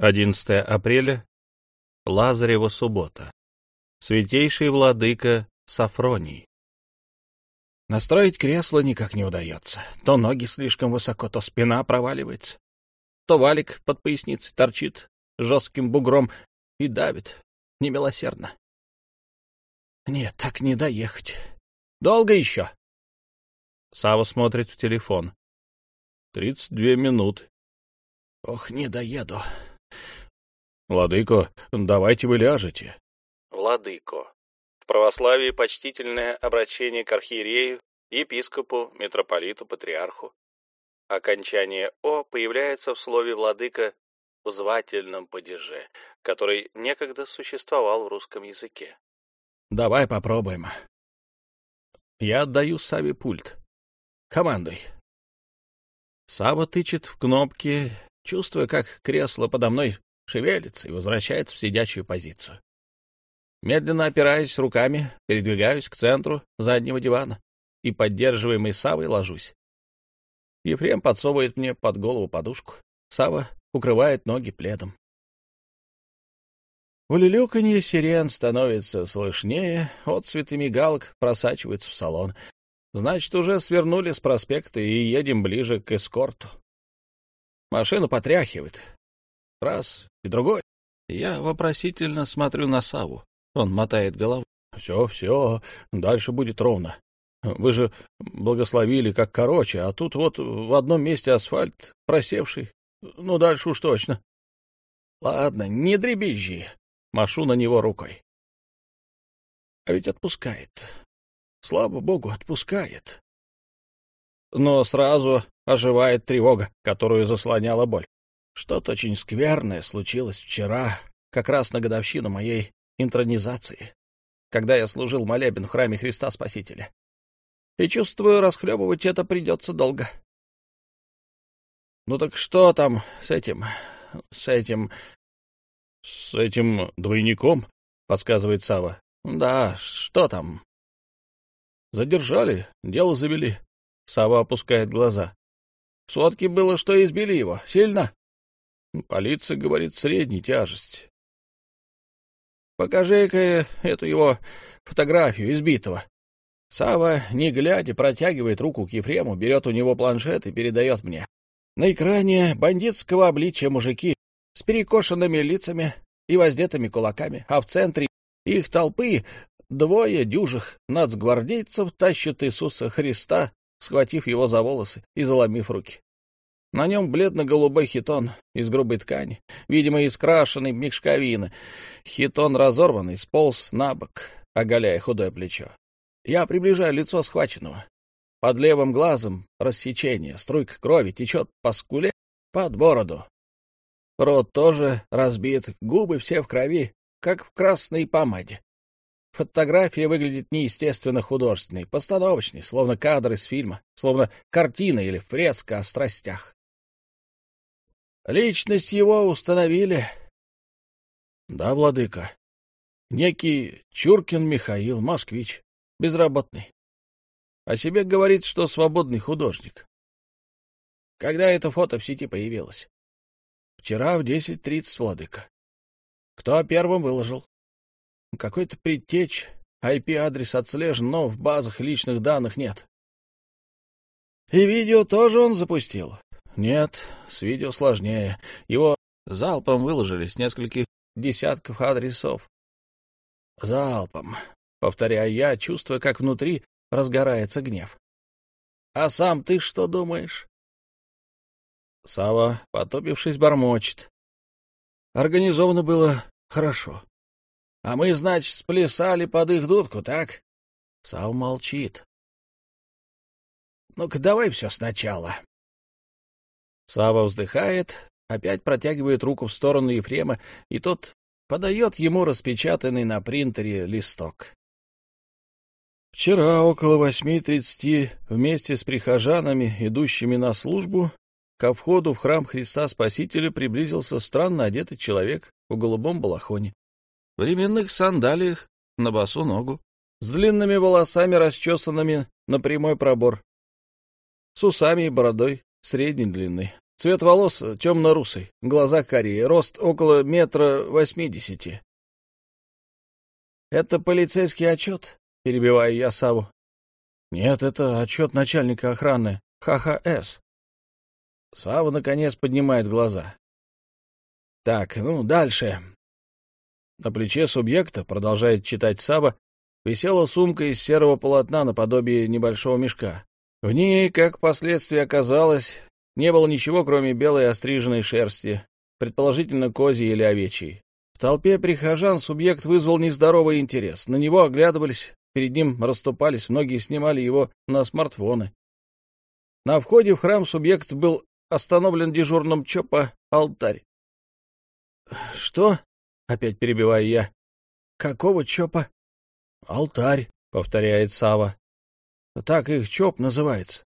11 апреля, Лазарева суббота. Святейший владыка Сафроний. Настроить кресло никак не удается. То ноги слишком высоко, то спина проваливается. То валик под поясницей торчит жестким бугром и давит немилосердно. Нет, так не доехать. Долго еще? Сава смотрит в телефон. Тридцать две минуты. Ох, не доеду. Владыко, давайте вы ляжете. Владыко. В православии почтительное обращение к архиерею, епископу, митрополиту, патриарху. Окончание «о» появляется в слове «владыка» в звательном падеже, который некогда существовал в русском языке. Давай попробуем. Я отдаю Саве пульт. Командуй. Сава тычет в кнопки, чувствуя, как кресло подо мной шевелится и возвращается в сидячую позицию. Медленно опираясь руками, передвигаюсь к центру заднего дивана и, поддерживаемый Савой, ложусь. Ефрем подсовывает мне под голову подушку. Сава укрывает ноги пледом. Улюлюканье сирен становится слышнее, отцветы мигалок просачиваются в салон. Значит, уже свернули с проспекта и едем ближе к эскорту. Машину потряхивает. Раз и другой. Я вопросительно смотрю на Саву. Он мотает головой. Все, все, дальше будет ровно. Вы же благословили как короче, а тут вот в одном месте асфальт просевший. Ну, дальше уж точно. Ладно, не дребезжи. Машу на него рукой. А ведь отпускает. Слава богу, отпускает. Но сразу оживает тревога, которую заслоняла боль. Что-то очень скверное случилось вчера, как раз на годовщину моей интронизации, когда я служил молебен в храме Христа Спасителя. И чувствую, расхлебывать это придется долго. Ну так что там с этим, с этим... — С этим двойником? — подсказывает Сава. Да, что там? — Задержали, дело завели. Сава опускает глаза. — В было, что избили его. Сильно? Полиция говорит, средней тяжести. Покажи-ка эту его фотографию избитого. Сава, не глядя, протягивает руку к Ефрему, берет у него планшет и передает мне. На экране бандитского обличия мужики с перекошенными лицами и воздетыми кулаками, а в центре их толпы двое дюжих нацгвардейцев тащат Иисуса Христа, схватив его за волосы и заломив руки. На нем бледно-голубой хитон из грубой ткани, видимо, из крашеной мешковины. Хитон разорванный, сполз на бок, оголяя худое плечо. Я приближаю лицо схваченного. Под левым глазом рассечение, струйка крови течет по скуле под бороду. Рот тоже разбит, губы все в крови, как в красной помаде. Фотография выглядит неестественно художественной, постановочной, словно кадр из фильма, словно картина или фреска о страстях. Личность его установили. Да, владыка. Некий Чуркин Михаил, москвич, безработный. О себе говорит, что свободный художник. Когда это фото в сети появилось? Вчера в 10.30, владыка. Кто первым выложил? Какой-то предтеч, IP-адрес отслежен, но в базах личных данных нет. И видео тоже он запустил. Нет, с видео сложнее. Его залпом выложили с нескольких десятков адресов. Залпом, повторяю я, чувствуя, как внутри разгорается гнев. А сам ты что думаешь? Сава, потопившись, бормочет. Организовано было хорошо. А мы, значит, сплясали под их дудку, так? Сава молчит. Ну-ка, давай все сначала. Сава вздыхает, опять протягивает руку в сторону Ефрема, и тот подает ему распечатанный на принтере листок. Вчера около восьми тридцати вместе с прихожанами, идущими на службу, ко входу в храм Христа Спасителя приблизился странно одетый человек в голубом балахоне, временных сандалиях на босу ногу, с длинными волосами, расчесанными на прямой пробор, с усами и бородой средней длины. Цвет волос темно-русый, глаза карие, рост около метра восьмидесяти. — Это полицейский отчет? — перебиваю я Саву. — Нет, это отчет начальника охраны ХХС. Сава наконец поднимает глаза. — Так, ну, дальше. На плече субъекта, продолжает читать Сава, висела сумка из серого полотна наподобие небольшого мешка. В ней, как впоследствии оказалось, не было ничего, кроме белой остриженной шерсти, предположительно козьей или овечьей. В толпе прихожан субъект вызвал нездоровый интерес. На него оглядывались, перед ним расступались, многие снимали его на смартфоны. На входе в храм субъект был остановлен дежурным ЧОПа алтарь. — Что? — опять перебиваю я. — Какого ЧОПа? — Алтарь, — повторяет Сава. Так их ЧОП называется.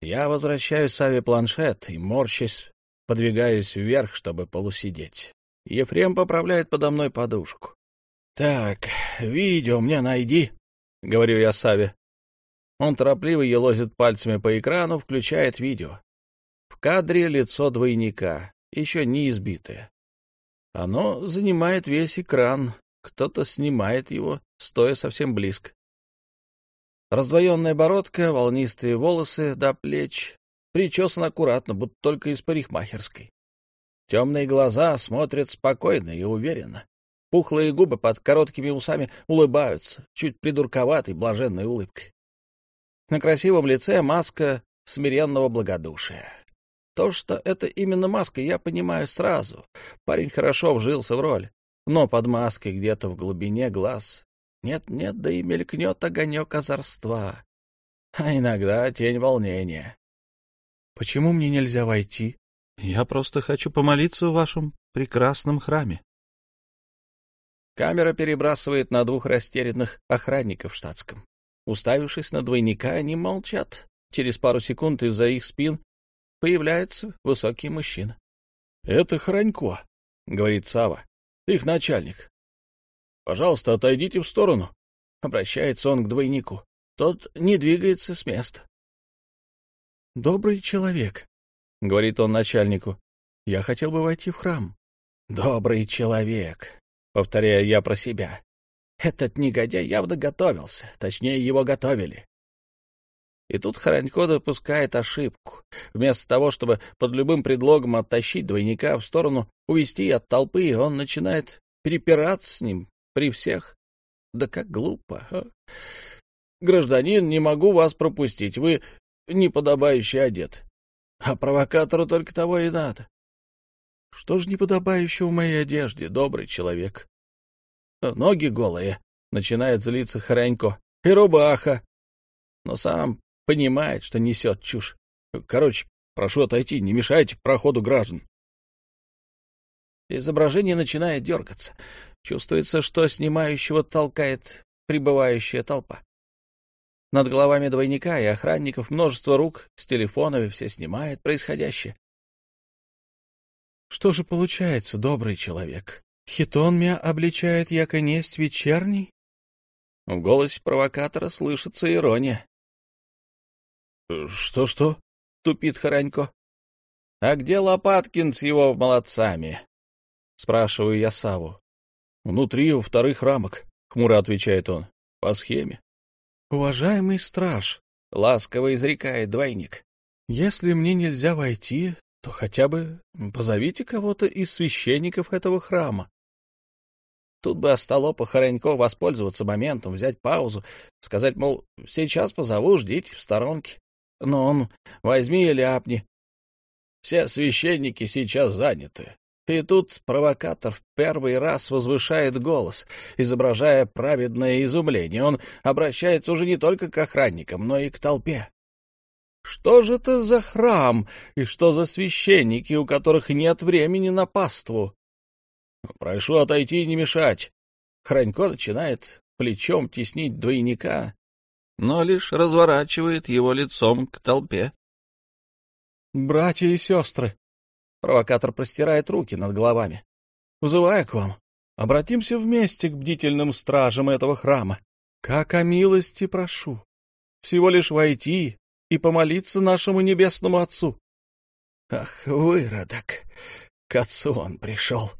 Я возвращаю Саве планшет и, морщась, подвигаюсь вверх, чтобы полусидеть. Ефрем поправляет подо мной подушку. — Так, видео мне найди, — говорю я Саве. Он торопливо елозит пальцами по экрану, включает видео. В кадре лицо двойника, еще не избитое. Оно занимает весь экран, кто-то снимает его, стоя совсем близко. Раздвоенная бородка, волнистые волосы до плеч, причесан аккуратно, будто только из парикмахерской. Темные глаза смотрят спокойно и уверенно. Пухлые губы под короткими усами улыбаются, чуть придурковатой, блаженной улыбкой. На красивом лице маска смиренного благодушия. То, что это именно маска, я понимаю сразу. Парень хорошо вжился в роль. Но под маской где-то в глубине глаз нет-нет, да и мелькнет огонек озорства. А иногда тень волнения. Почему мне нельзя войти? Я просто хочу помолиться в вашем прекрасном храме. Камера перебрасывает на двух растерянных охранников в штатском. Уставившись на двойника, они молчат. Через пару секунд из-за их спин появляется высокий мужчина. — Это Хранько, — говорит Сава, их начальник. Пожалуйста, отойдите в сторону. Обращается он к двойнику. Тот не двигается с места. — Добрый человек, — говорит он начальнику. — Я хотел бы войти в храм. — Добрый человек, — повторяю я про себя. Этот негодяй явно готовился, точнее, его готовили. И тут Харанько допускает ошибку. Вместо того, чтобы под любым предлогом оттащить двойника в сторону, увести от толпы, он начинает перепираться с ним, при всех? Да как глупо, а? Гражданин, не могу вас пропустить, вы неподобающе одет. А провокатору только того и надо. Что ж неподобающего в моей одежде, добрый человек? Ноги голые, начинает злиться Хорянько, и рубаха. Но сам понимает, что несет чушь. Короче, прошу отойти, не мешайте проходу граждан. Изображение начинает дергаться. Чувствуется, что снимающего толкает прибывающая толпа. Над головами двойника и охранников множество рук с телефонами, все снимает происходящее. Что же получается, добрый человек? Хитон меня обличает, яко несть вечерний? В голосе провокатора слышится ирония. «Что-что?» — тупит Харанько. «А где Лопаткин с его молодцами?» — спрашиваю я Саву. «Внутри, у вторых рамок», — хмуро отвечает он, — «по схеме». «Уважаемый страж», — ласково изрекает двойник, — «если мне нельзя войти, то хотя бы позовите кого-то из священников этого храма». Тут бы осталопа Хоронько воспользоваться моментом, взять паузу, сказать, мол, сейчас позову, ждите в сторонке. Но он возьми и ляпни. Все священники сейчас заняты. И тут провокатор в первый раз возвышает голос, изображая праведное изумление. Он обращается уже не только к охранникам, но и к толпе. Что же это за храм и что за священники, у которых нет времени на паству? Прошу отойти и не мешать. Хранько начинает плечом теснить двойника, но лишь разворачивает его лицом к толпе. «Братья и сестры!» Провокатор простирает руки над головами. «Вызываю к вам. Обратимся вместе к бдительным стражам этого храма. Как о милости прошу. Всего лишь войти и помолиться нашему небесному Отцу. Ах, выродок! К отцу он пришел.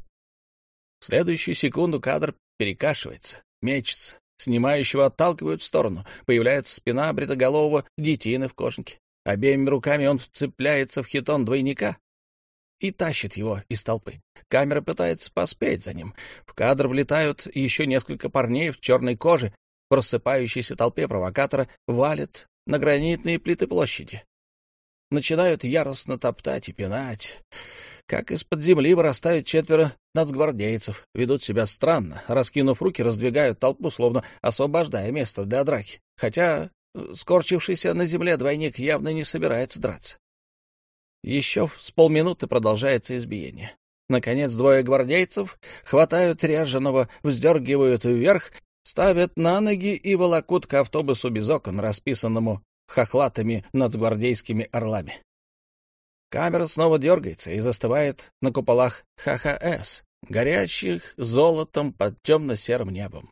В следующую секунду кадр перекашивается, мечется. Снимающего отталкивают в сторону. Появляется спина бритоголового детины в кожанке. Обеими руками он вцепляется в хитон двойника и тащит его из толпы. Камера пытается поспеть за ним. В кадр влетают еще несколько парней в черной коже. В рассыпающейся толпе провокатора валят на гранитные плиты площади. Начинают яростно топтать и пинать. Как из-под земли вырастают четверо нацгвардейцев, ведут себя странно, раскинув руки, раздвигают толпу, словно освобождая место для драки. Хотя скорчившийся на земле двойник явно не собирается драться. Еще с полминуты продолжается избиение. Наконец двое гвардейцев хватают ряженого, вздергивают вверх, ставят на ноги и волокут к автобусу без окон, расписанному хохлатыми нацгвардейскими орлами. Камера снова дергается и застывает на куполах ХХС, горящих золотом под темно-серым небом.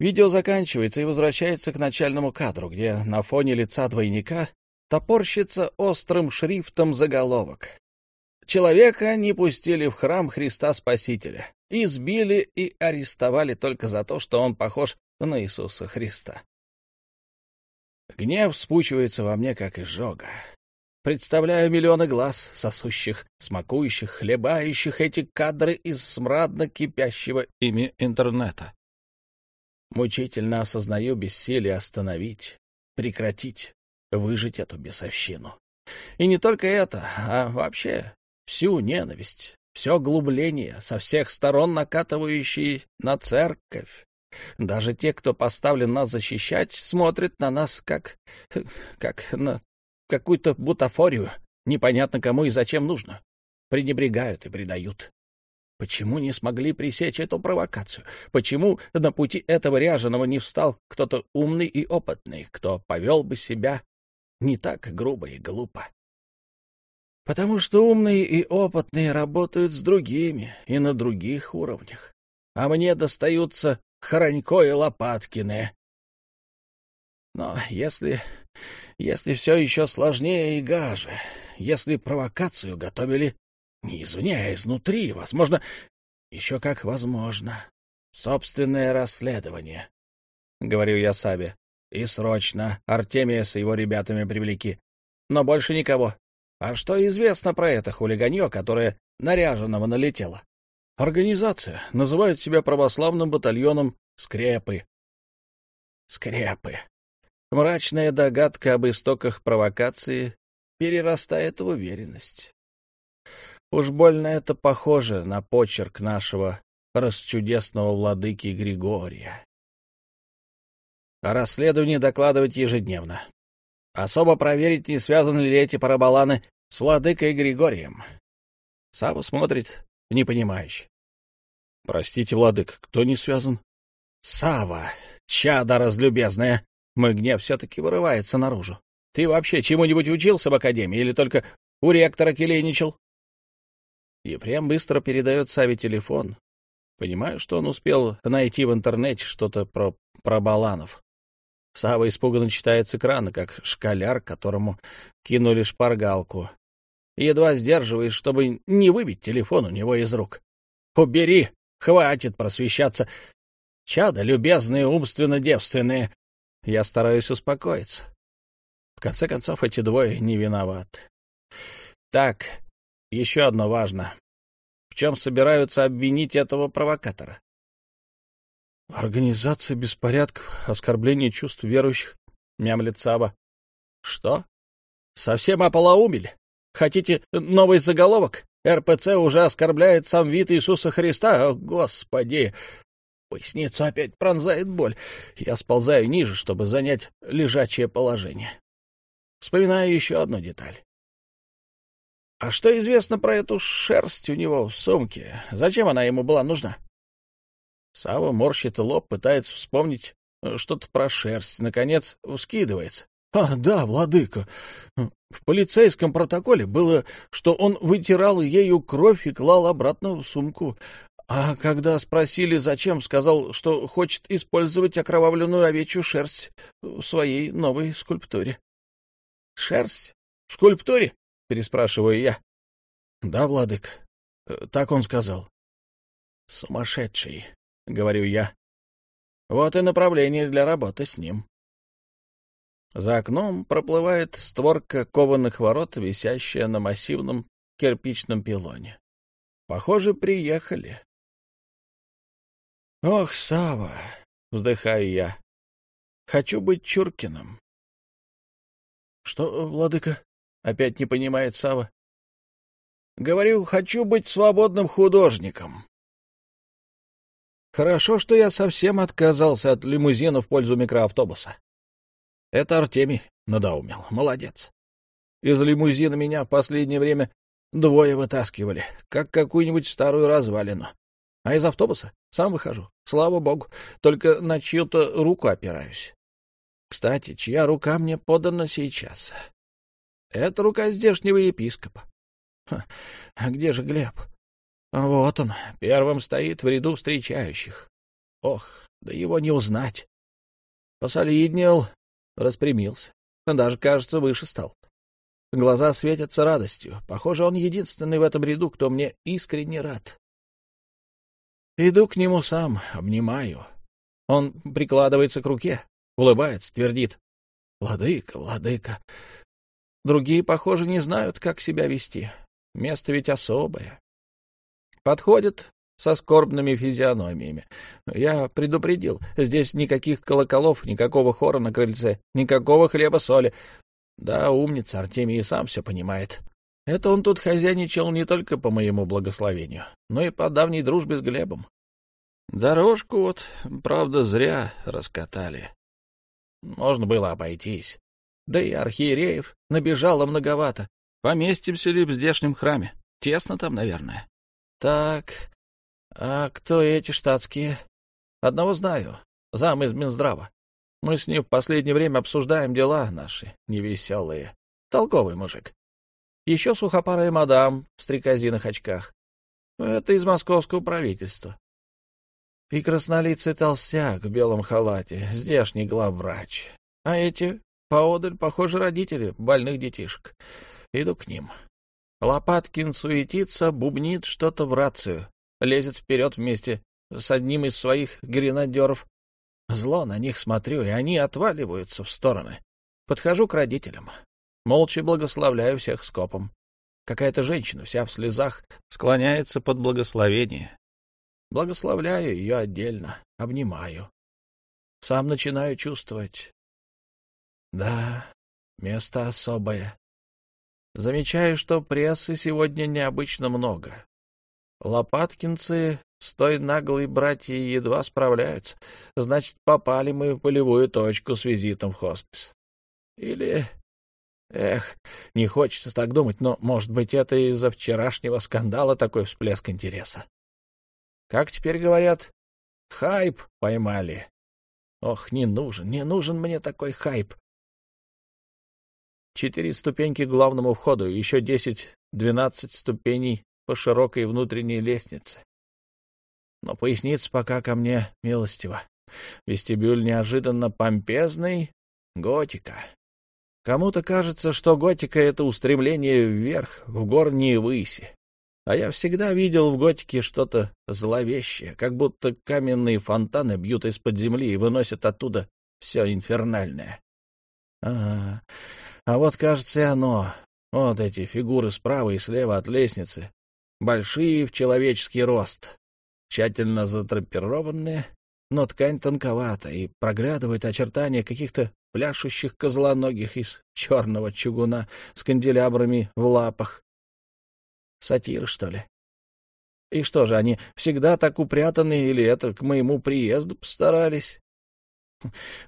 Видео заканчивается и возвращается к начальному кадру, где на фоне лица двойника топорщится острым шрифтом заголовок. Человека не пустили в храм Христа Спасителя, избили и арестовали только за то, что он похож на Иисуса Христа. Гнев спучивается во мне, как изжога. Представляю миллионы глаз, сосущих, смакующих, хлебающих эти кадры из смрадно кипящего ими интернета. Мучительно осознаю бессилие остановить, прекратить, выжить эту бесовщину. И не только это, а вообще всю ненависть, все глубление, со всех сторон накатывающие на церковь. Даже те, кто поставлен нас защищать, смотрят на нас как... как на какую-то бутафорию, непонятно кому и зачем нужно. Пренебрегают и предают. Почему не смогли пресечь эту провокацию? Почему на пути этого ряженого не встал кто-то умный и опытный, кто повел бы себя не так грубо и глупо? Потому что умные и опытные работают с другими и на других уровнях, а мне достаются Хоронько и Лопаткины. Но если... если все еще сложнее и гаже, если провокацию готовили не извне, а изнутри, возможно, еще как возможно. Собственное расследование, — говорю я Сабе. И срочно Артемия с его ребятами привлеки. Но больше никого. А что известно про это хулиганье, которое наряженного налетело? Организация. Называют себя православным батальоном «Скрепы». Скрепы. Мрачная догадка об истоках провокации перерастает в уверенность. Уж больно это похоже на почерк нашего расчудесного владыки Григория. О расследовании докладывать ежедневно. Особо проверить, не связаны ли эти параболаны с владыкой Григорием. Сава смотрит непонимающе. — Простите, владык, кто не связан? — Сава, чада разлюбезная. Мой гнев все-таки вырывается наружу. Ты вообще чему-нибудь учился в академии или только у ректора келейничал? Ефрем быстро передает Саве телефон. Понимаю, что он успел найти в интернете что-то про, про Баланов. Сава испуганно читает с экрана, как школяр, которому кинули шпаргалку. Едва сдерживаясь, чтобы не выбить телефон у него из рук. «Убери! Хватит просвещаться! Чада, любезные, умственно-девственные!» Я стараюсь успокоиться. В конце концов, эти двое не виноваты. Так, еще одно важно. В чем собираются обвинить этого провокатора? Организация беспорядков, оскорбление чувств верующих, мямлит Саба. Что? Совсем ополоумели? Хотите новый заголовок? РПЦ уже оскорбляет сам вид Иисуса Христа? О, Господи! Поясницу опять пронзает боль. Я сползаю ниже, чтобы занять лежачее положение. Вспоминаю еще одну деталь. А что известно про эту шерсть у него в сумке? Зачем она ему была нужна? Сава морщит лоб, пытается вспомнить э, что-то про шерсть. Наконец, вскидывается. А, да, владыка. В полицейском протоколе было, что он вытирал ею кровь и клал обратно в сумку. А когда спросили, зачем, сказал, что хочет использовать окровавленную овечью шерсть в своей новой скульптуре. Шерсть? В скульптуре? — переспрашиваю я. «Да, владык, э, так он сказал». «Сумасшедший», — говорю я. «Вот и направление для работы с ним». За окном проплывает створка кованых ворот, висящая на массивном кирпичном пилоне. Похоже, приехали. «Ох, Сава!» — вздыхаю я. «Хочу быть Чуркиным». «Что, владыка?» — опять не понимает Сава. «Говорю, хочу быть свободным художником». Хорошо, что я совсем отказался от лимузина в пользу микроавтобуса. Это Артемий надоумил. Молодец. Из лимузина меня последнее время двое вытаскивали, как какую-нибудь старую развалину. А из автобуса сам выхожу. Слава богу, только на чью-то руку опираюсь. Кстати, чья рука мне подана сейчас? Это рука здешнего епископа. Ха, а где же Глеб? Вот он, первым стоит в ряду встречающих. Ох, да его не узнать. Посолиднел, распрямился. Даже, кажется, выше стал. Глаза светятся радостью. Похоже, он единственный в этом ряду, кто мне искренне рад. Иду к нему сам, обнимаю. Он прикладывается к руке, улыбается, твердит. «Владыка, владыка». Другие, похоже, не знают, как себя вести. Место ведь особое. Подходят со скорбными физиономиями. Я предупредил, здесь никаких колоколов, никакого хора на крыльце, никакого хлеба-соли. Да, умница, Артемий и сам все понимает. Это он тут хозяйничал не только по моему благословению, но и по давней дружбе с Глебом. Дорожку вот, правда, зря раскатали. Можно было обойтись. Да и архиереев набежало многовато. Поместимся ли в здешнем храме? Тесно там, наверное. Так, а кто эти штатские? Одного знаю. Зам из Минздрава. Мы с ним в последнее время обсуждаем дела наши невеселые. Толковый мужик. Еще сухопарая мадам в стрекозиных очках. Это из московского правительства. И краснолицый толстяк в белом халате, здешний главврач. А эти поодаль, похоже, родители больных детишек. Иду к ним. Лопаткин суетится, бубнит что-то в рацию, лезет вперед вместе с одним из своих гренадеров. Зло на них смотрю, и они отваливаются в стороны. Подхожу к родителям. Молча благословляю всех скопом. Какая-то женщина, вся в слезах, склоняется под благословение. Благословляю ее отдельно, обнимаю. Сам начинаю чувствовать. Да, место особое. Замечаю, что прессы сегодня необычно много. Лопаткинцы с той наглой братьей едва справляются. Значит, попали мы в полевую точку с визитом в хоспис. Или... Эх, не хочется так думать, но, может быть, это из-за вчерашнего скандала такой всплеск интереса. Как теперь говорят, хайп поймали. Ох, не нужен, не нужен мне такой хайп. Четыре ступеньки к главному входу, еще десять-двенадцать ступеней по широкой внутренней лестнице. Но поясница пока ко мне милостиво. Вестибюль неожиданно помпезный, готика. Кому-то кажется, что готика — это устремление вверх, в горние выси. А я всегда видел в готике что-то зловещее, как будто каменные фонтаны бьют из-под земли и выносят оттуда все инфернальное. А, а вот, кажется, и оно. Вот эти фигуры справа и слева от лестницы. Большие в человеческий рост. Тщательно затрапированные, но ткань тонковата, и проглядывают очертания каких-то пляшущих козлоногих из черного чугуна с канделябрами в лапах. Сатиры, что ли? И что же, они всегда так упрятаны или это к моему приезду постарались?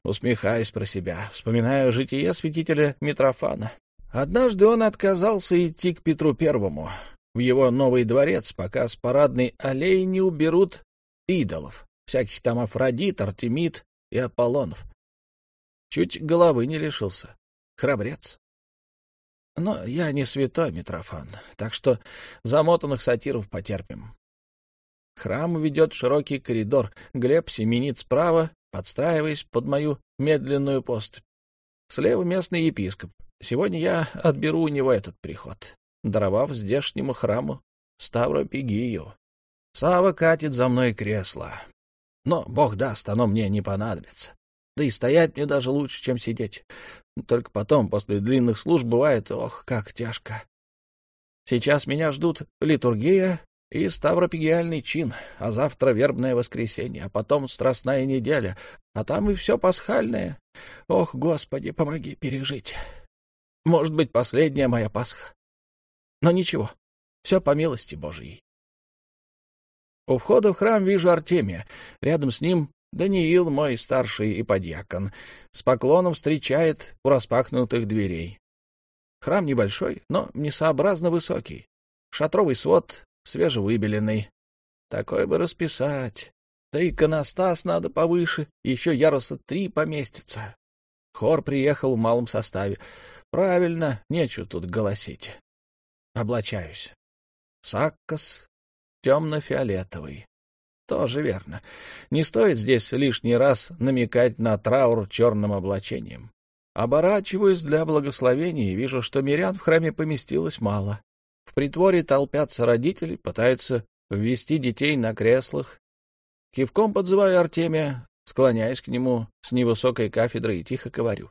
Усмехаясь про себя, вспоминаю житие святителя Митрофана. Однажды он отказался идти к Петру Первому в его новый дворец, пока с парадной аллеи не уберут идолов, всяких там Афродит, Артемид и Аполлонов. Чуть головы не лишился. Храбрец. Но я не святой, Митрофан, так что замотанных сатиров потерпим. храм ведет широкий коридор. Глеб семенит справа, подстраиваясь под мою медленную поступь. Слева местный епископ, Сегодня я отберу у него этот приход, даровав здешнему храму Ставропигию. Сава катит за мной кресло. Но, бог даст, оно мне не понадобится. Да и стоять мне даже лучше, чем сидеть. Только потом, после длинных служб, бывает, ох, как тяжко. Сейчас меня ждут литургия и ставропигиальный чин, а завтра вербное воскресенье, а потом страстная неделя, а там и все пасхальное. Ох, Господи, помоги пережить. Может быть, последняя моя Пасха. Но ничего, все по милости Божьей. У входа в храм вижу Артемия. Рядом с ним Даниил, мой старший и подьякон, с поклоном встречает у распахнутых дверей. Храм небольшой, но несообразно высокий. Шатровый свод свежевыбеленный. Такой бы расписать. Да иконостас надо повыше, еще яруса три поместится. Хор приехал в малом составе. Правильно, нечего тут голосить. Облачаюсь. Саккос темно-фиолетовый. Тоже верно. Не стоит здесь лишний раз намекать на траур черным облачением. Оборачиваюсь для благословения и вижу, что мирян в храме поместилось мало. В притворе толпятся родители, пытаются ввести детей на креслах. Кивком подзываю Артемия, склоняясь к нему с невысокой кафедры и тихо говорю.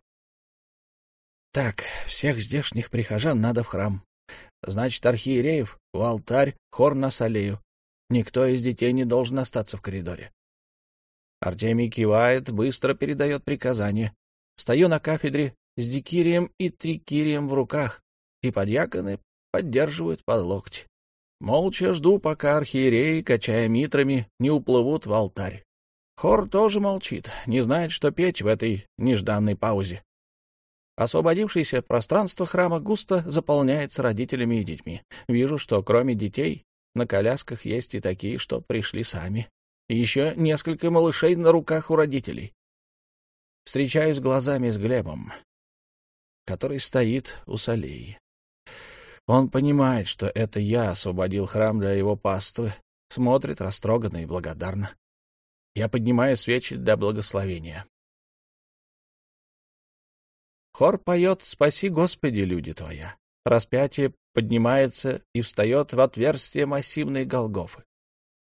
Так, всех здешних прихожан надо в храм. Значит, архиереев в алтарь, хор на салею. Никто из детей не должен остаться в коридоре. Артемий кивает, быстро передает приказание. Стою на кафедре с дикирием и трикирием в руках, и подьяконы поддерживают под локти. Молча жду, пока архиереи, качая митрами, не уплывут в алтарь. Хор тоже молчит, не знает, что петь в этой нежданной паузе. Освободившееся пространство храма густо заполняется родителями и детьми. Вижу, что кроме детей на колясках есть и такие, что пришли сами. Еще несколько малышей на руках у родителей. Встречаюсь глазами с Глебом, который стоит у солей. Он понимает, что это я освободил храм для его паствы, смотрит растроганно и благодарно. Я поднимаю свечи для благословения. Хор поет «Спаси, Господи, люди Твоя». Распятие поднимается и встает в отверстие массивной Голгофы.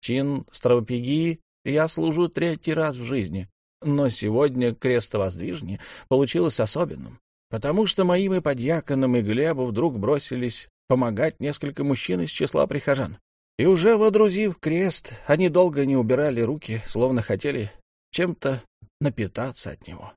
Чин стравопегии я служу третий раз в жизни, но сегодня крестовоздвижение получилось особенным, потому что моим и подьяконам и Глебу вдруг бросились помогать несколько мужчин из числа прихожан. И уже водрузив крест, они долго не убирали руки, словно хотели чем-то напитаться от него.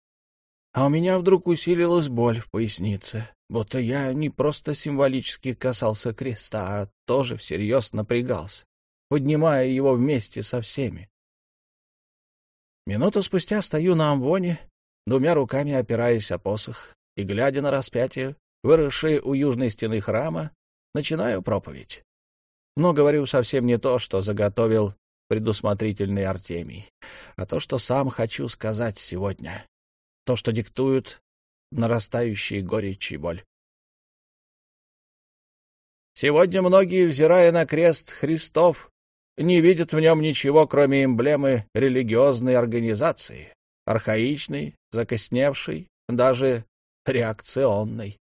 А у меня вдруг усилилась боль в пояснице, будто я не просто символически касался креста, а тоже всерьез напрягался, поднимая его вместе со всеми. Минуту спустя стою на амвоне, двумя руками опираясь о посох, и, глядя на распятие, выросшее у южной стены храма, начинаю проповедь. Но говорю совсем не то, что заготовил предусмотрительный Артемий, а то, что сам хочу сказать сегодня, то, что диктуют нарастающие горечь и боль. Сегодня многие, взирая на крест Христов, не видят в нем ничего, кроме эмблемы религиозной организации, архаичной, закосневшей, даже реакционной.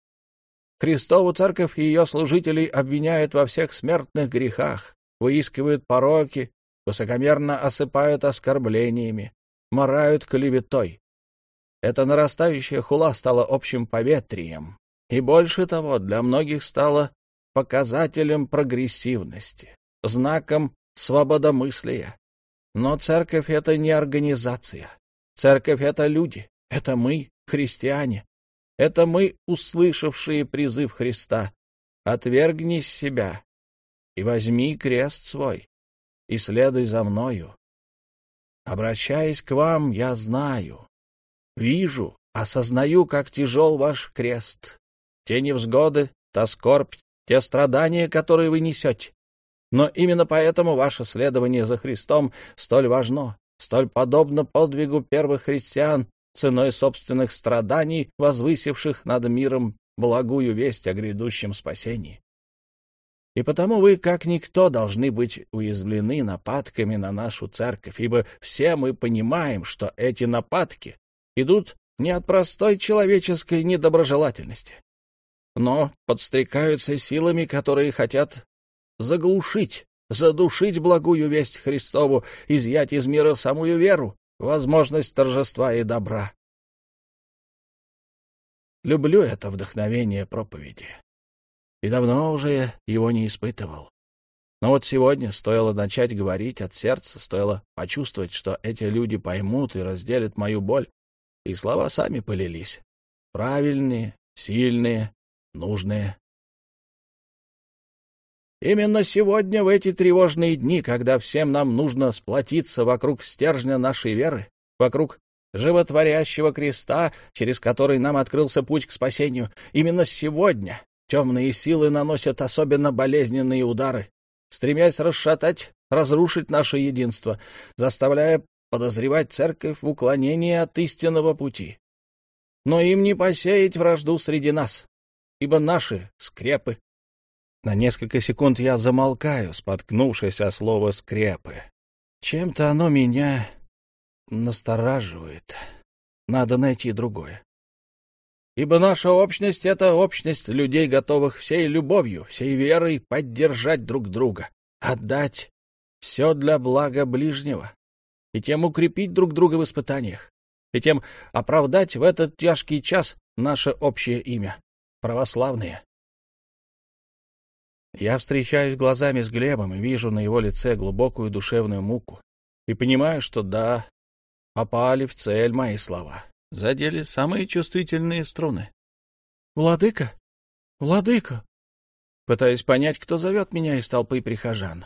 Христову церковь и ее служителей обвиняют во всех смертных грехах, выискивают пороки, высокомерно осыпают оскорблениями, морают клеветой. Эта нарастающая хула стала общим поветрием, и больше того, для многих стала показателем прогрессивности, знаком свободомыслия. Но церковь — это не организация. Церковь — это люди, это мы, христиане, это мы, услышавшие призыв Христа. Отвергни себя и возьми крест свой, и следуй за мною. Обращаясь к вам, я знаю, вижу, осознаю, как тяжел ваш крест, те невзгоды, та скорбь, те страдания, которые вы несете. Но именно поэтому ваше следование за Христом столь важно, столь подобно подвигу первых христиан, ценой собственных страданий, возвысивших над миром благую весть о грядущем спасении. И потому вы, как никто, должны быть уязвлены нападками на нашу церковь, ибо все мы понимаем, что эти нападки идут не от простой человеческой недоброжелательности, но подстрекаются силами, которые хотят заглушить, задушить благую весть Христову, изъять из мира самую веру, возможность торжества и добра. Люблю это вдохновение проповеди. И давно уже его не испытывал. Но вот сегодня стоило начать говорить от сердца, стоило почувствовать, что эти люди поймут и разделят мою боль, и слова сами полились. Правильные, сильные, нужные. Именно сегодня, в эти тревожные дни, когда всем нам нужно сплотиться вокруг стержня нашей веры, вокруг животворящего креста, через который нам открылся путь к спасению, именно сегодня темные силы наносят особенно болезненные удары, стремясь расшатать, разрушить наше единство, заставляя подозревать церковь в уклонении от истинного пути. Но им не посеять вражду среди нас, ибо наши скрепы. На несколько секунд я замолкаю, споткнувшись о слово «скрепы». Чем-то оно меня настораживает. Надо найти другое. Ибо наша общность — это общность людей, готовых всей любовью, всей верой поддержать друг друга, отдать все для блага ближнего и тем укрепить друг друга в испытаниях, и тем оправдать в этот тяжкий час наше общее имя — православные. Я встречаюсь глазами с Глебом и вижу на его лице глубокую душевную муку и понимаю, что да, попали в цель мои слова, задели самые чувствительные струны. «Владыка! Владыка!» Пытаюсь понять, кто зовет меня из толпы прихожан.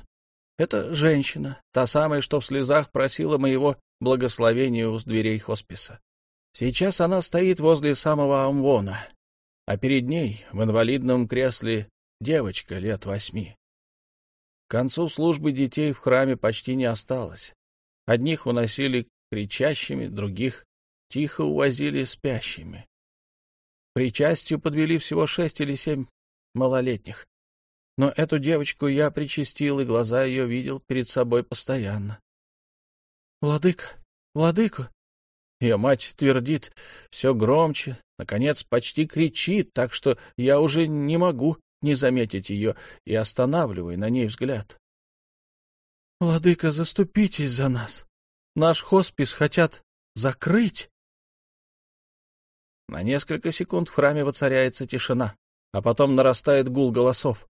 Это женщина, та самая, что в слезах просила моего благословения у дверей хосписа. Сейчас она стоит возле самого амвона, а перед ней в инвалидном кресле девочка лет восьми. К концу службы детей в храме почти не осталось. Одних уносили кричащими, других тихо увозили спящими. Причастию подвели всего шесть или семь малолетних. Но эту девочку я причастил, и глаза ее видел перед собой постоянно. — Владыка, владыка! Ее мать твердит все громче, наконец почти кричит, так что я уже не могу не заметить ее и останавливаю на ней взгляд. — Владыка, заступитесь за нас! Наш хоспис хотят закрыть! На несколько секунд в храме воцаряется тишина, а потом нарастает гул голосов.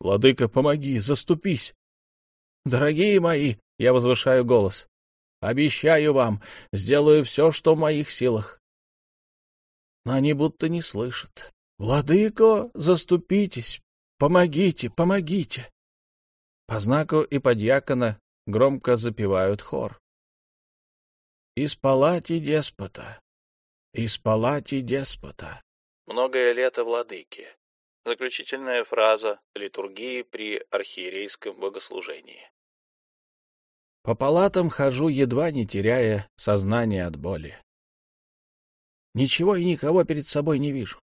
Владыка, помоги, заступись. Дорогие мои, я возвышаю голос. Обещаю вам, сделаю все, что в моих силах. Но они будто не слышат. Владыко, заступитесь, помогите, помогите. По знаку и подьякона громко запевают хор. Из палати деспота, из палати деспота. Многое лето владыки. Заключительная фраза литургии при архиерейском богослужении. По палатам хожу, едва не теряя сознание от боли. Ничего и никого перед собой не вижу.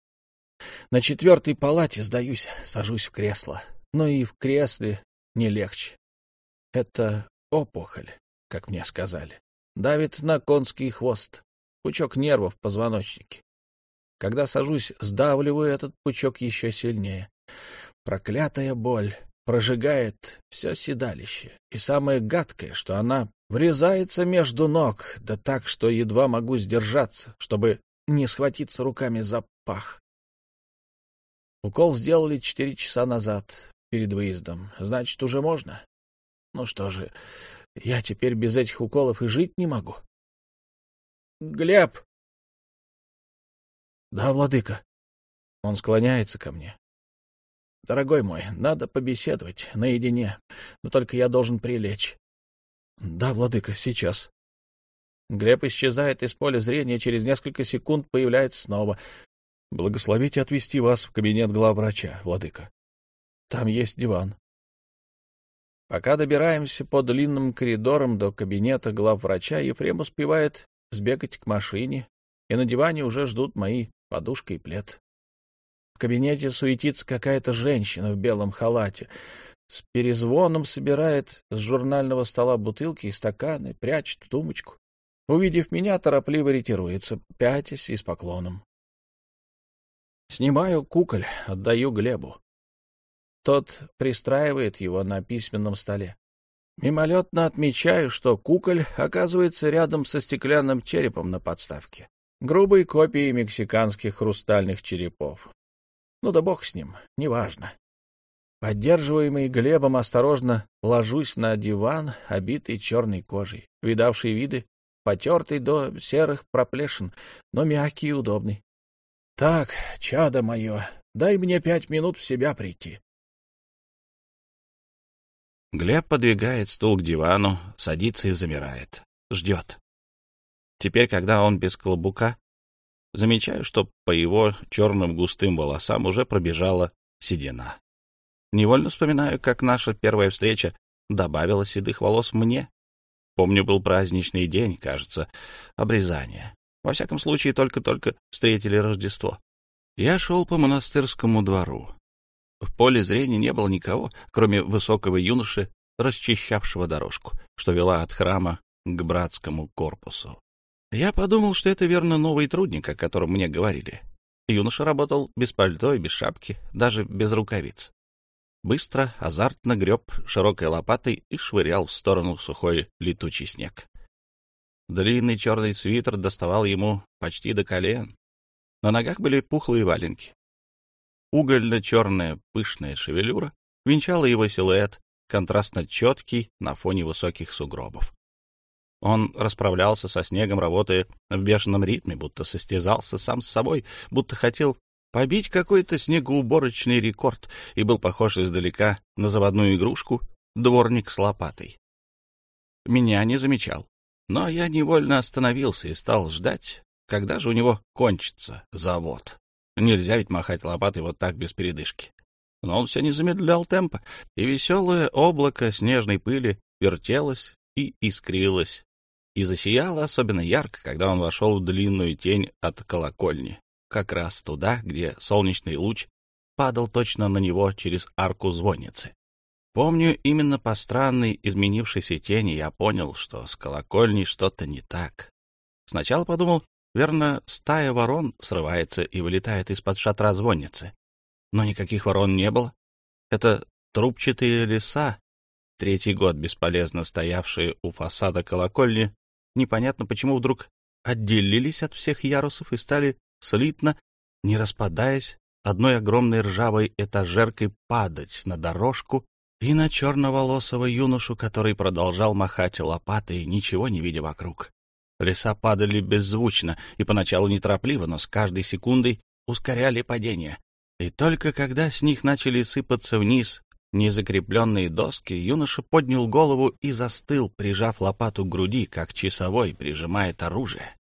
На четвертой палате сдаюсь, сажусь в кресло. Но и в кресле не легче. Это опухоль, как мне сказали. Давит на конский хвост, пучок нервов в позвоночнике. Когда сажусь, сдавливаю этот пучок еще сильнее. Проклятая боль прожигает все седалище. И самое гадкое, что она врезается между ног, да так, что едва могу сдержаться, чтобы не схватиться руками за пах. Укол сделали четыре часа назад, перед выездом. Значит, уже можно? Ну что же, я теперь без этих уколов и жить не могу. — Глеб, — Да, владыка. Он склоняется ко мне. — Дорогой мой, надо побеседовать наедине, но только я должен прилечь. — Да, владыка, сейчас. Глеб исчезает из поля зрения, через несколько секунд появляется снова. — Благословите отвезти вас в кабинет главврача, владыка. Там есть диван. Пока добираемся по длинным коридорам до кабинета главврача, Ефрем успевает сбегать к машине, и на диване уже ждут мои подушка и плед. В кабинете суетится какая-то женщина в белом халате. С перезвоном собирает с журнального стола бутылки и стаканы, прячет в тумочку. Увидев меня, торопливо ретируется, пятясь и с поклоном. Снимаю куколь, отдаю Глебу. Тот пристраивает его на письменном столе. Мимолетно отмечаю, что куколь оказывается рядом со стеклянным черепом на подставке, грубой копией мексиканских хрустальных черепов. Ну да бог с ним, неважно. Поддерживаемый Глебом осторожно ложусь на диван, обитый черной кожей, видавший виды, потертый до серых проплешин, но мягкий и удобный. Так, чадо мое, дай мне пять минут в себя прийти. Глеб подвигает стул к дивану, садится и замирает. Ждет. Теперь, когда он без клобука, замечаю, что по его черным густым волосам уже пробежала седина. Невольно вспоминаю, как наша первая встреча добавила седых волос мне. Помню, был праздничный день, кажется, обрезание. Во всяком случае, только-только встретили Рождество. Я шел по монастырскому двору. В поле зрения не было никого, кроме высокого юноши, расчищавшего дорожку, что вела от храма к братскому корпусу. Я подумал, что это верно новый трудник, о котором мне говорили. Юноша работал без пальто и без шапки, даже без рукавиц. Быстро, азартно греб широкой лопатой и швырял в сторону сухой летучий снег. Длинный черный свитер доставал ему почти до колен. На ногах были пухлые валенки. Угольно-черная пышная шевелюра венчала его силуэт, контрастно четкий на фоне высоких сугробов. Он расправлялся со снегом, работая в бешеном ритме, будто состязался сам с собой, будто хотел побить какой-то снегоуборочный рекорд и был похож издалека на заводную игрушку дворник с лопатой. Меня не замечал, но я невольно остановился и стал ждать, когда же у него кончится завод. Нельзя ведь махать лопатой вот так без передышки. Но он все не замедлял темпа, и веселое облако снежной пыли вертелось и искрилось, и засияло особенно ярко, когда он вошел в длинную тень от колокольни, как раз туда, где солнечный луч падал точно на него через арку звонницы. Помню, именно по странной изменившейся тени я понял, что с колокольней что-то не так. Сначала подумал, Верно, стая ворон срывается и вылетает из-под шатра звонницы. Но никаких ворон не было. Это трубчатые леса, третий год бесполезно стоявшие у фасада колокольни, непонятно почему вдруг отделились от всех ярусов и стали слитно, не распадаясь, одной огромной ржавой этажеркой падать на дорожку и на черноволосого юношу, который продолжал махать лопатой, ничего не видя вокруг. Леса падали беззвучно и поначалу неторопливо, но с каждой секундой ускоряли падение. И только когда с них начали сыпаться вниз незакрепленные доски, юноша поднял голову и застыл, прижав лопату к груди, как часовой прижимает оружие.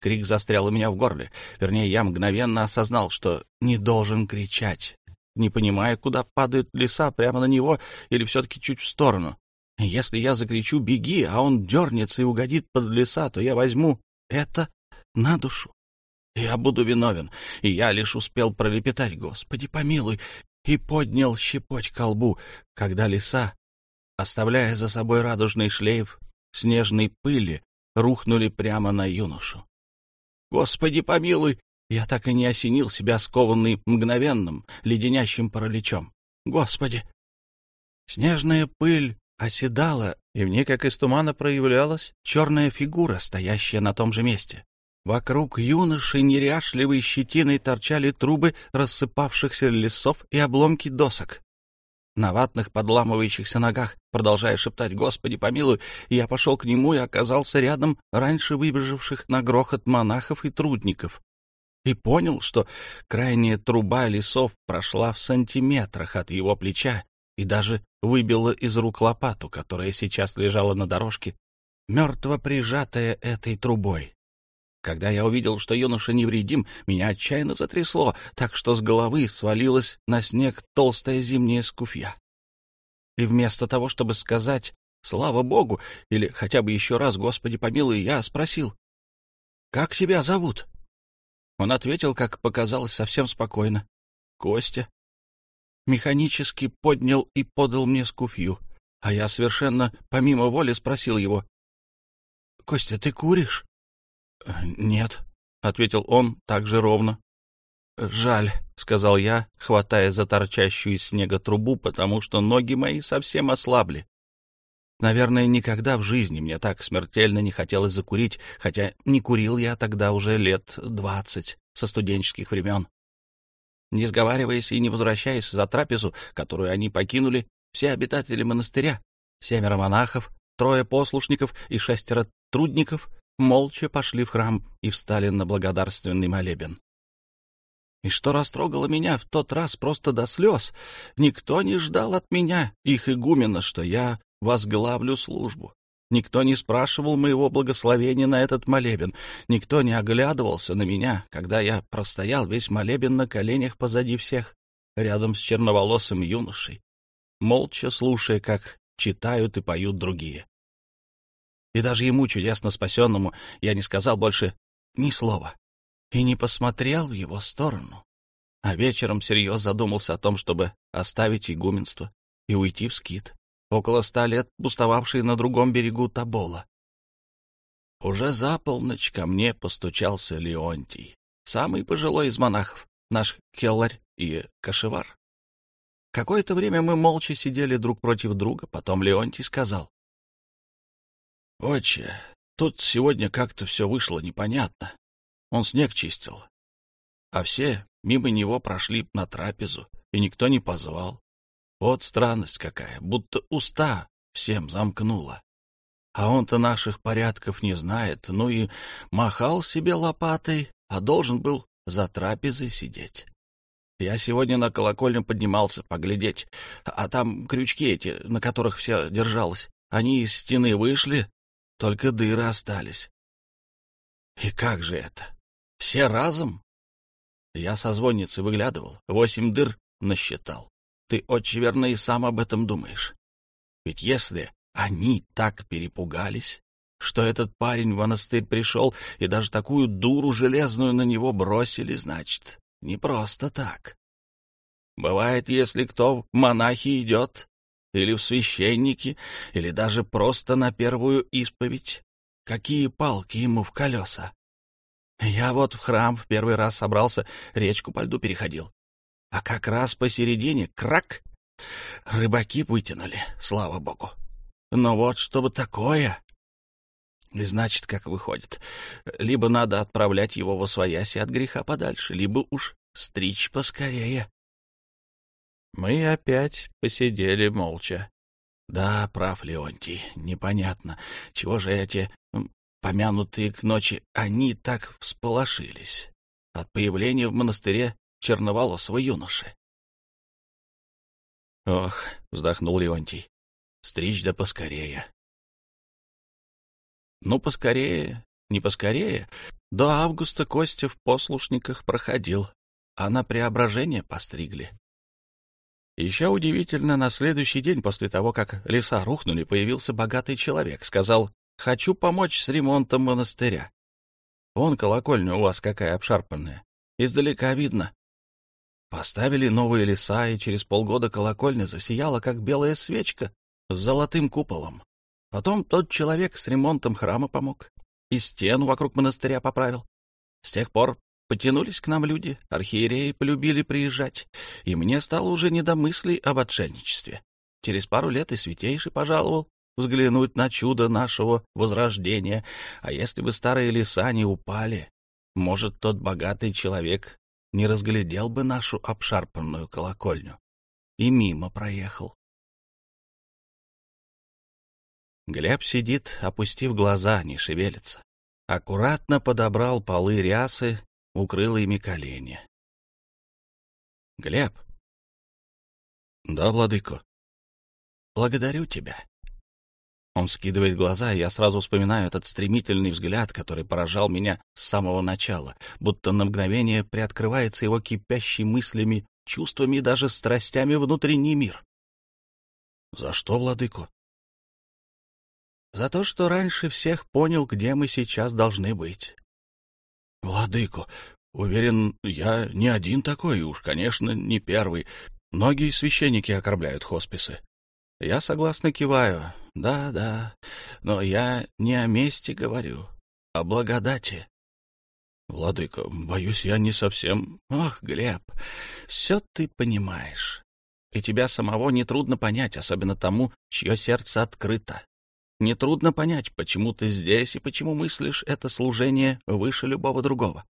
Крик застрял у меня в горле. Вернее, я мгновенно осознал, что не должен кричать, не понимая, куда падают леса, прямо на него или все-таки чуть в сторону. Если я закричу «беги», а он дернется и угодит под леса, то я возьму это на душу. Я буду виновен, и я лишь успел пролепетать «Господи, помилуй!» И поднял щепоть колбу, когда леса, оставляя за собой радужный шлейф снежной пыли, рухнули прямо на юношу. «Господи, помилуй!» Я так и не осенил себя скованный мгновенным, леденящим параличом. «Господи!» Снежная пыль оседала, и в ней, как из тумана, проявлялась черная фигура, стоящая на том же месте. Вокруг юноши неряшливой щетиной торчали трубы рассыпавшихся лесов и обломки досок. На ватных подламывающихся ногах, продолжая шептать «Господи, помилуй!», я пошел к нему и оказался рядом раньше выбежавших на грохот монахов и трудников. И понял, что крайняя труба лесов прошла в сантиметрах от его плеча и даже выбила из рук лопату, которая сейчас лежала на дорожке, мертво прижатая этой трубой. Когда я увидел, что юноша невредим, меня отчаянно затрясло, так что с головы свалилась на снег толстая зимняя скуфья. И вместо того, чтобы сказать «Слава Богу!» или хотя бы еще раз «Господи помилуй», я спросил «Как тебя зовут?» Он ответил, как показалось, совсем спокойно. «Костя» механически поднял и подал мне скуфью, а я совершенно помимо воли спросил его. — Костя, ты куришь? — Нет, — ответил он так же ровно. «Жаль», — сказал я, хватая за торчащую из снега трубу, потому что ноги мои совсем ослабли. Наверное, никогда в жизни мне так смертельно не хотелось закурить, хотя не курил я тогда уже лет двадцать со студенческих времен. Не сговариваясь и не возвращаясь за трапезу, которую они покинули, все обитатели монастыря, семеро монахов, трое послушников и шестеро трудников, молча пошли в храм и встали на благодарственный молебен. И что растрогало меня в тот раз просто до слез, никто не ждал от меня, их игумена, что я возглавлю службу. Никто не спрашивал моего благословения на этот молебен, никто не оглядывался на меня, когда я простоял весь молебен на коленях позади всех, рядом с черноволосым юношей, молча слушая, как читают и поют другие. И даже ему, чудесно спасенному, я не сказал больше ни слова и не посмотрел в его сторону. А вечером всерьез задумался о том, чтобы оставить игуменство и уйти в скит, около ста лет пустовавший на другом берегу Табола. Уже за полночь ко мне постучался Леонтий, самый пожилой из монахов, наш келларь и кошевар. Какое-то время мы молча сидели друг против друга, потом Леонтий сказал. — Отче, тут сегодня как-то все вышло непонятно. Он снег чистил. А все мимо него прошли на трапезу, и никто не позвал. Вот странность какая, будто уста всем замкнула. А он-то наших порядков не знает, ну и махал себе лопатой, а должен был за трапезой сидеть. Я сегодня на колокольню поднимался поглядеть, а там крючки эти, на которых все держалось, они из стены вышли, только дыры остались. И как же это? Все разом? Я со звонницы выглядывал, восемь дыр насчитал. Ты очень верно и сам об этом думаешь. Ведь если они так перепугались, что этот парень в монастырь пришел и даже такую дуру железную на него бросили, значит, не просто так. Бывает, если кто в монахи идет, или в священники, или даже просто на первую исповедь, какие палки ему в колеса. Я вот в храм в первый раз собрался, речку по льду переходил. А как раз посередине — крак! Рыбаки вытянули, слава богу. Но вот чтобы такое... И значит, как выходит, либо надо отправлять его во свояси от греха подальше, либо уж стричь поскорее. Мы опять посидели молча. Да, прав Леонтий, непонятно, чего же эти помянутые к ночи, они так всполошились от появления в монастыре черноволосого юноши. «Ох», — вздохнул Леонтий, — «стричь да поскорее». «Ну, поскорее, не поскорее. До августа Костя в послушниках проходил, а на преображение постригли». Еще удивительно, на следующий день после того, как леса рухнули, появился богатый человек. Сказал, Хочу помочь с ремонтом монастыря. Вон колокольня у вас какая обшарпанная. Издалека видно. Поставили новые леса, и через полгода колокольня засияла, как белая свечка с золотым куполом. Потом тот человек с ремонтом храма помог и стену вокруг монастыря поправил. С тех пор потянулись к нам люди, архиереи полюбили приезжать, и мне стало уже не до мыслей об отшельничестве. Через пару лет и святейший пожаловал, взглянуть на чудо нашего возрождения. А если бы старые леса не упали, может, тот богатый человек не разглядел бы нашу обшарпанную колокольню и мимо проехал. Глеб сидит, опустив глаза, не шевелится. Аккуратно подобрал полы рясы, укрыл ими колени. — Глеб. — Да, владыко. — Благодарю тебя. Он скидывает глаза, и я сразу вспоминаю этот стремительный взгляд, который поражал меня с самого начала, будто на мгновение приоткрывается его кипящий мыслями, чувствами и даже страстями внутренний мир. «За что, владыку?» «За то, что раньше всех понял, где мы сейчас должны быть». «Владыку, уверен, я не один такой, уж, конечно, не первый. Многие священники окорбляют хосписы. Я согласно киваю. Да, да, но я не о месте говорю, а благодати. Владыка, боюсь, я не совсем... Ох, Глеб, все ты понимаешь. И тебя самого нетрудно понять, особенно тому, чье сердце открыто. Нетрудно понять, почему ты здесь и почему мыслишь это служение выше любого другого.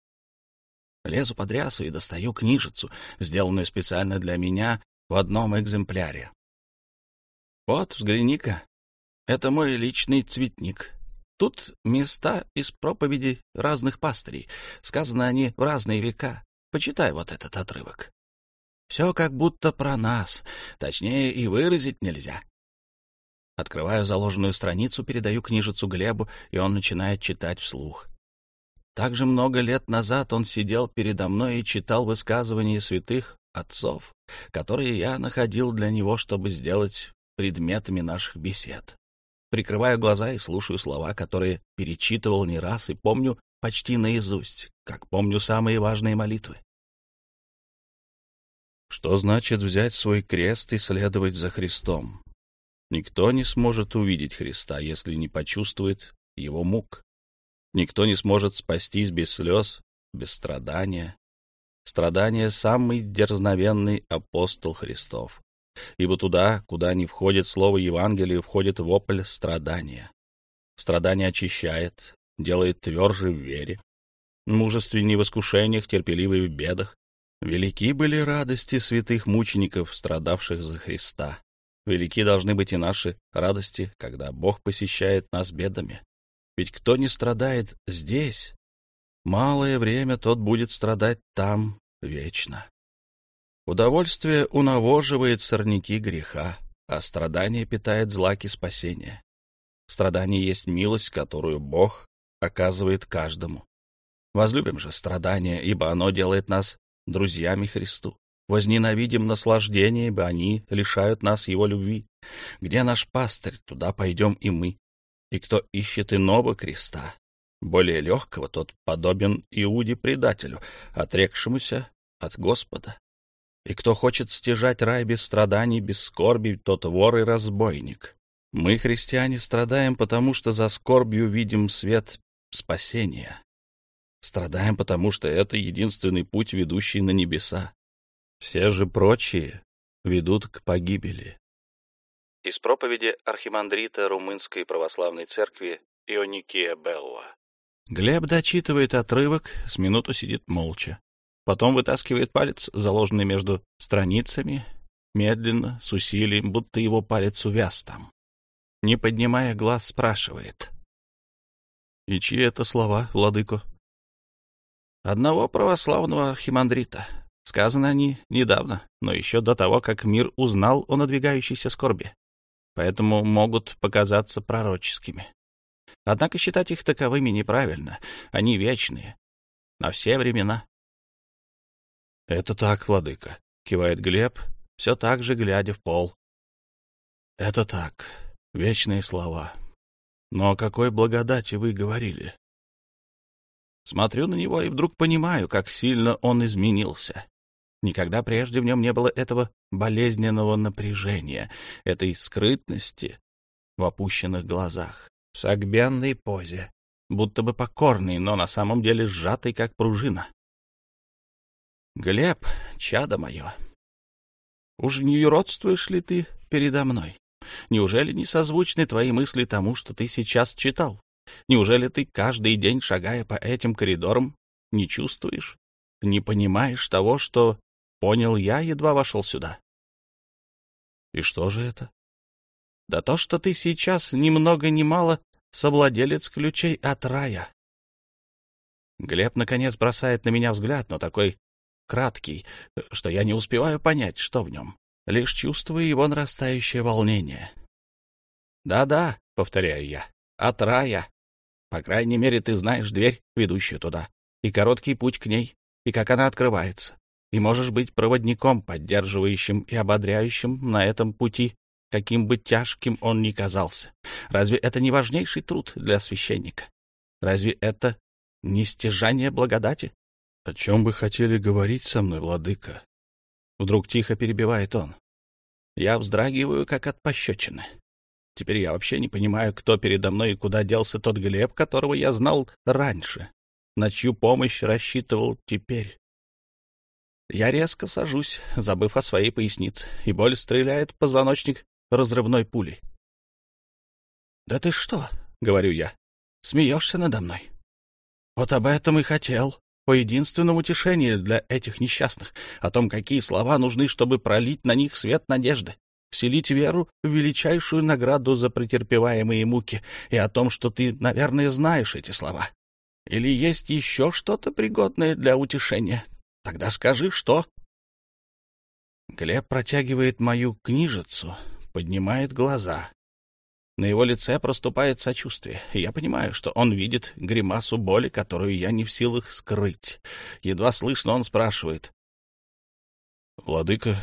Лезу под рясу и достаю книжицу, сделанную специально для меня в одном экземпляре. Вот, взгляни-ка, это мой личный цветник. Тут места из проповедей разных пастырей. Сказаны они в разные века. Почитай вот этот отрывок. Все как будто про нас. Точнее, и выразить нельзя. Открываю заложенную страницу, передаю книжицу Глебу, и он начинает читать вслух. Так же много лет назад он сидел передо мной и читал высказывания святых отцов, которые я находил для него, чтобы сделать предметами наших бесед. Прикрываю глаза и слушаю слова, которые перечитывал не раз и помню почти наизусть, как помню самые важные молитвы. Что значит взять свой крест и следовать за Христом? Никто не сможет увидеть Христа, если не почувствует его мук. Никто не сможет спастись без слез, без страдания. Страдание — самый дерзновенный апостол Христов. Ибо туда, куда не входит слово Евангелия, входит вопль страдания. Страдание очищает, делает тверже в вере, мужественней в искушениях, терпеливый в бедах. Велики были радости святых мучеников, страдавших за Христа. Велики должны быть и наши радости, когда Бог посещает нас бедами. Ведь кто не страдает здесь, малое время тот будет страдать там вечно. Удовольствие унавоживает сорняки греха, а страдание питает злаки спасения. Страдание есть милость, которую Бог оказывает каждому. Возлюбим же страдания, ибо оно делает нас друзьями Христу. Возненавидим наслаждение, ибо они лишают нас его любви. Где наш пастырь, туда пойдем и мы. И кто ищет иного креста, более легкого, тот подобен Иуде-предателю, отрекшемуся от Господа. И кто хочет стяжать рай без страданий, без скорби, тот вор и разбойник. Мы, христиане, страдаем, потому что за скорбью видим свет спасения. Страдаем, потому что это единственный путь, ведущий на небеса. Все же прочие ведут к погибели. Из проповеди архимандрита Румынской православной церкви Ионикия Белла. Глеб дочитывает отрывок, с минуту сидит молча. Потом вытаскивает палец, заложенный между страницами, медленно, с усилием, будто его палец увяз там. Не поднимая глаз, спрашивает. — И чьи это слова, владыко? — Одного православного архимандрита. Сказаны они недавно, но еще до того, как мир узнал о надвигающейся скорби поэтому могут показаться пророческими. Однако считать их таковыми неправильно, они вечные, на все времена. — Это так, владыка, — кивает Глеб, все так же глядя в пол. — Это так, вечные слова. Но о какой благодати вы говорили? Смотрю на него и вдруг понимаю, как сильно он изменился. Никогда прежде в нем не было этого болезненного напряжения, этой скрытности в опущенных глазах, в согбенной позе, будто бы покорный, но на самом деле сжатый, как пружина. «Глеб, чадо мое, уж не юродствуешь ли ты передо мной? Неужели не созвучны твои мысли тому, что ты сейчас читал? Неужели ты каждый день, шагая по этим коридорам, не чувствуешь, не понимаешь того, что Понял я, едва вошел сюда. И что же это? Да то, что ты сейчас ни много ни мало совладелец ключей от рая. Глеб, наконец, бросает на меня взгляд, но такой краткий, что я не успеваю понять, что в нем. Лишь чувствую его нарастающее волнение. «Да-да», — повторяю я, — «от рая. По крайней мере, ты знаешь дверь, ведущую туда, и короткий путь к ней, и как она открывается и можешь быть проводником, поддерживающим и ободряющим на этом пути, каким бы тяжким он ни казался. Разве это не важнейший труд для священника? Разве это не стяжание благодати? — О чем вы хотели говорить со мной, владыка? Вдруг тихо перебивает он. Я вздрагиваю, как от пощечины. Теперь я вообще не понимаю, кто передо мной и куда делся тот Глеб, которого я знал раньше. на чью помощь рассчитывал теперь. Я резко сажусь, забыв о своей пояснице, и боль стреляет в позвоночник разрывной пулей. — Да ты что? — говорю я. — Смеешься надо мной? Вот об этом и хотел, о единственном утешении для этих несчастных, о том, какие слова нужны, чтобы пролить на них свет надежды, вселить веру в величайшую награду за претерпеваемые муки, и о том, что ты, наверное, знаешь эти слова. Или есть еще что-то пригодное для утешения? Тогда скажи, что...» Глеб протягивает мою книжицу, поднимает глаза. На его лице проступает сочувствие, и я понимаю, что он видит гримасу боли, которую я не в силах скрыть. Едва слышно он спрашивает. «Владыка,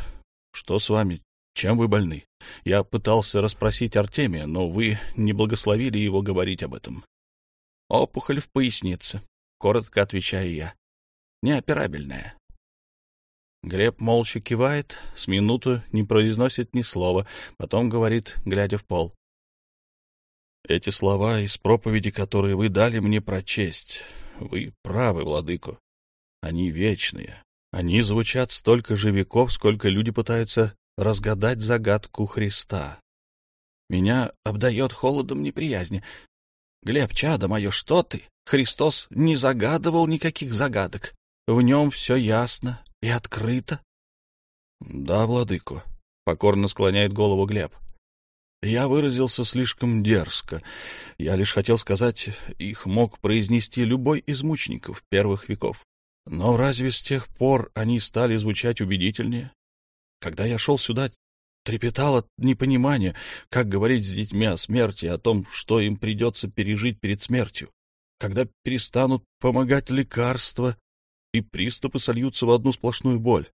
что с вами? Чем вы больны? Я пытался расспросить Артемия, но вы не благословили его говорить об этом. Опухоль в пояснице, коротко отвечаю я. Неоперабельная. Глеб молча кивает, с минуту не произносит ни слова, потом говорит, глядя в пол. Эти слова из проповеди, которые вы дали мне прочесть, вы правы, владыко. Они вечные. Они звучат столько же веков, сколько люди пытаются разгадать загадку Христа. Меня обдает холодом неприязни. Глеб, чадо мое, что ты? Христос не загадывал никаких загадок. В нем все ясно и открыто. — Да, владыко, — покорно склоняет голову Глеб. Я выразился слишком дерзко. Я лишь хотел сказать, их мог произнести любой из мучеников первых веков. Но разве с тех пор они стали звучать убедительнее? Когда я шел сюда, трепетал от непонимания, как говорить с детьми о смерти, о том, что им придется пережить перед смертью. Когда перестанут помогать лекарства, и приступы сольются в одну сплошную боль.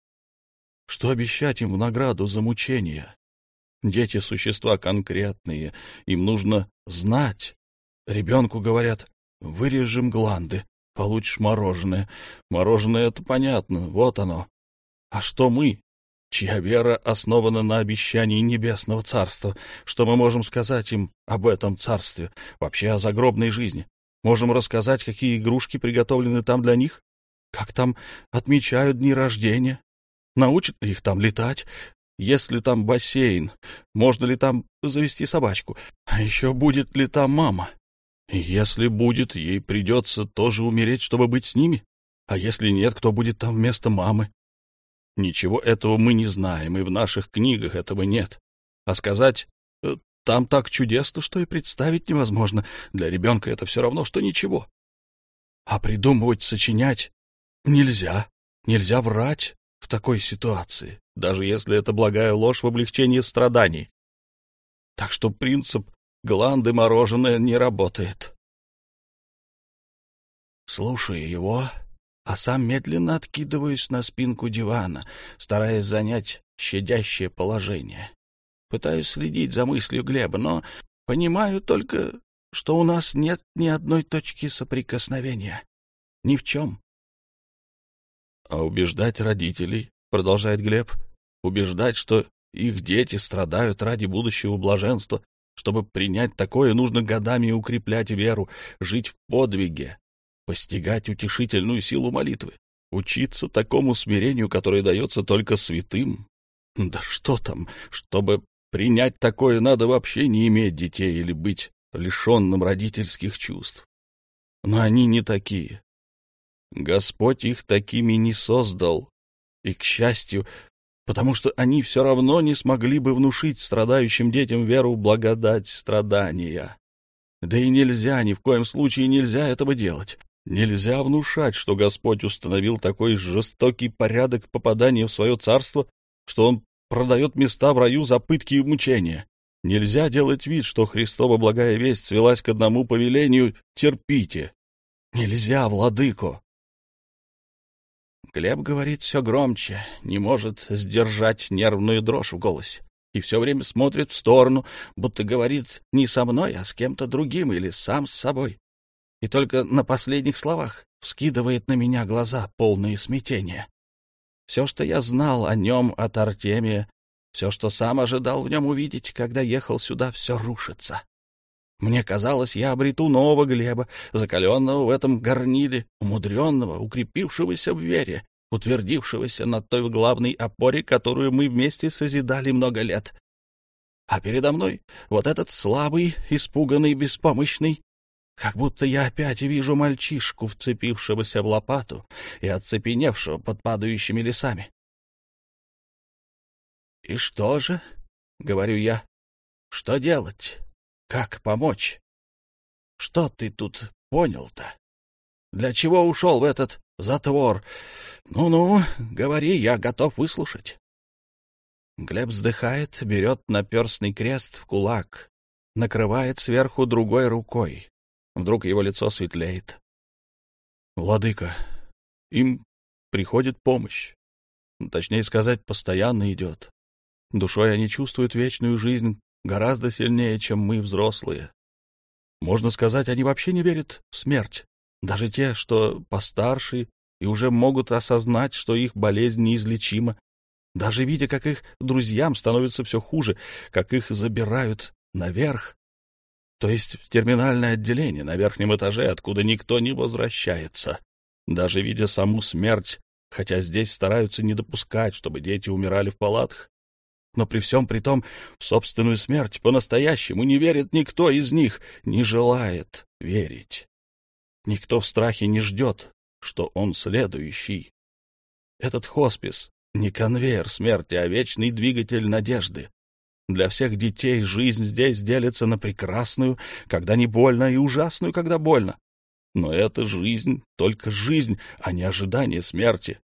Что обещать им в награду за мучения? Дети — существа конкретные, им нужно знать. Ребенку говорят, вырежем гланды, получишь мороженое. Мороженое — это понятно, вот оно. А что мы, чья вера основана на обещании небесного царства. Что мы можем сказать им об этом царстве, вообще о загробной жизни? Можем рассказать, какие игрушки приготовлены там для них? Как там отмечают дни рождения? Научат ли их там летать? Есть ли там бассейн? Можно ли там завести собачку? А еще будет ли там мама? Если будет, ей придется тоже умереть, чтобы быть с ними. А если нет, кто будет там вместо мамы? Ничего этого мы не знаем, и в наших книгах этого нет. А сказать э, «там так чудесно, что и представить невозможно», для ребенка это все равно, что ничего. А придумывать, сочинять нельзя. Нельзя врать в такой ситуации, даже если это благая ложь в облегчении страданий. Так что принцип «гланды мороженое» не работает. Слушая его, а сам медленно откидываюсь на спинку дивана, стараясь занять щадящее положение. Пытаюсь следить за мыслью Глеба, но понимаю только, что у нас нет ни одной точки соприкосновения. Ни в чем. — А убеждать родителей, — продолжает Глеб, — убеждать, что их дети страдают ради будущего блаженства, чтобы принять такое, нужно годами укреплять веру, жить в подвиге, постигать утешительную силу молитвы, учиться такому смирению, которое дается только святым. Да что там, чтобы принять такое, надо вообще не иметь детей или быть лишенным родительских чувств. Но они не такие. Господь их такими не создал. И, к счастью, потому что они все равно не смогли бы внушить страдающим детям веру благодать страдания. Да и нельзя, ни в коем случае нельзя этого делать. Нельзя внушать, что Господь установил такой жестокий порядок попадания в свое царство, что Он продает места в раю за пытки и мучения. Нельзя делать вид, что Христова благая весть свелась к одному повелению «терпите». Нельзя, владыко. Глеб говорит все громче, не может сдержать нервную дрожь в голосе и все время смотрит в сторону, будто говорит не со мной, а с кем-то другим или сам с собой и только на последних словах вскидывает на меня глаза, полные смятения. Все, что я знал о нем от Артемия, все, что сам ожидал в нем увидеть, когда ехал сюда, все рушится. Мне казалось, я обрету нового Глеба, закаленного в этом горниле, умудренного, укрепившегося в вере, утвердившегося на той главной опоре, которую мы вместе созидали много лет. А передо мной вот этот слабый, испуганный, беспомощный, как будто я опять вижу мальчишку, вцепившегося в лопату и оцепеневшего под падающими лесами. «И что же?» — говорю я. «Что делать? Как помочь? Что ты тут понял-то? Для чего ушел в этот затвор? Ну-ну, говори, я готов выслушать». Глеб вздыхает, берет наперстный крест в кулак, накрывает сверху другой рукой. Вдруг его лицо светлеет. «Владыка, им приходит помощь. Точнее сказать, постоянно идет. Душой они чувствуют вечную жизнь гораздо сильнее, чем мы, взрослые. Можно сказать, они вообще не верят в смерть. Даже те, что постарше и уже могут осознать, что их болезнь неизлечима, даже видя, как их друзьям становится все хуже, как их забирают наверх, то есть в терминальное отделение на верхнем этаже, откуда никто не возвращается. Даже видя саму смерть, хотя здесь стараются не допускать, чтобы дети умирали в палатах, но при всем при том в собственную смерть по-настоящему не верит никто из них, не желает верить. Никто в страхе не ждет, что он следующий. Этот хоспис — не конвейер смерти, а вечный двигатель надежды. Для всех детей жизнь здесь делится на прекрасную, когда не больно, и ужасную, когда больно. Но это жизнь, только жизнь, а не ожидание смерти.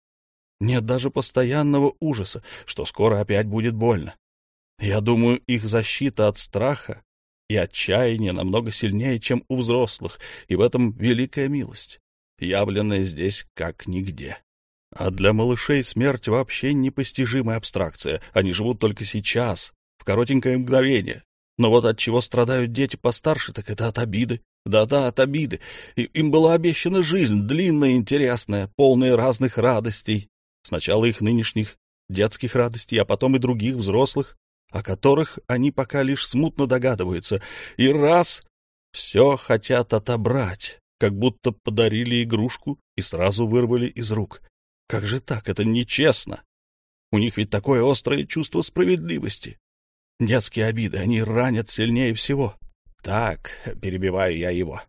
Нет даже постоянного ужаса, что скоро опять будет больно. Я думаю, их защита от страха и отчаяния намного сильнее, чем у взрослых, и в этом великая милость, явленная здесь как нигде. А для малышей смерть вообще непостижимая абстракция. Они живут только сейчас, в коротенькое мгновение. Но вот от чего страдают дети постарше, так это от обиды. Да-да, от обиды. И им была обещана жизнь, длинная, интересная, полная разных радостей. Сначала их нынешних детских радостей, а потом и других взрослых, о которых они пока лишь смутно догадываются. И раз — все хотят отобрать, как будто подарили игрушку и сразу вырвали из рук. Как же так? Это нечестно. У них ведь такое острое чувство справедливости. Детские обиды, они ранят сильнее всего. Так, перебиваю я его.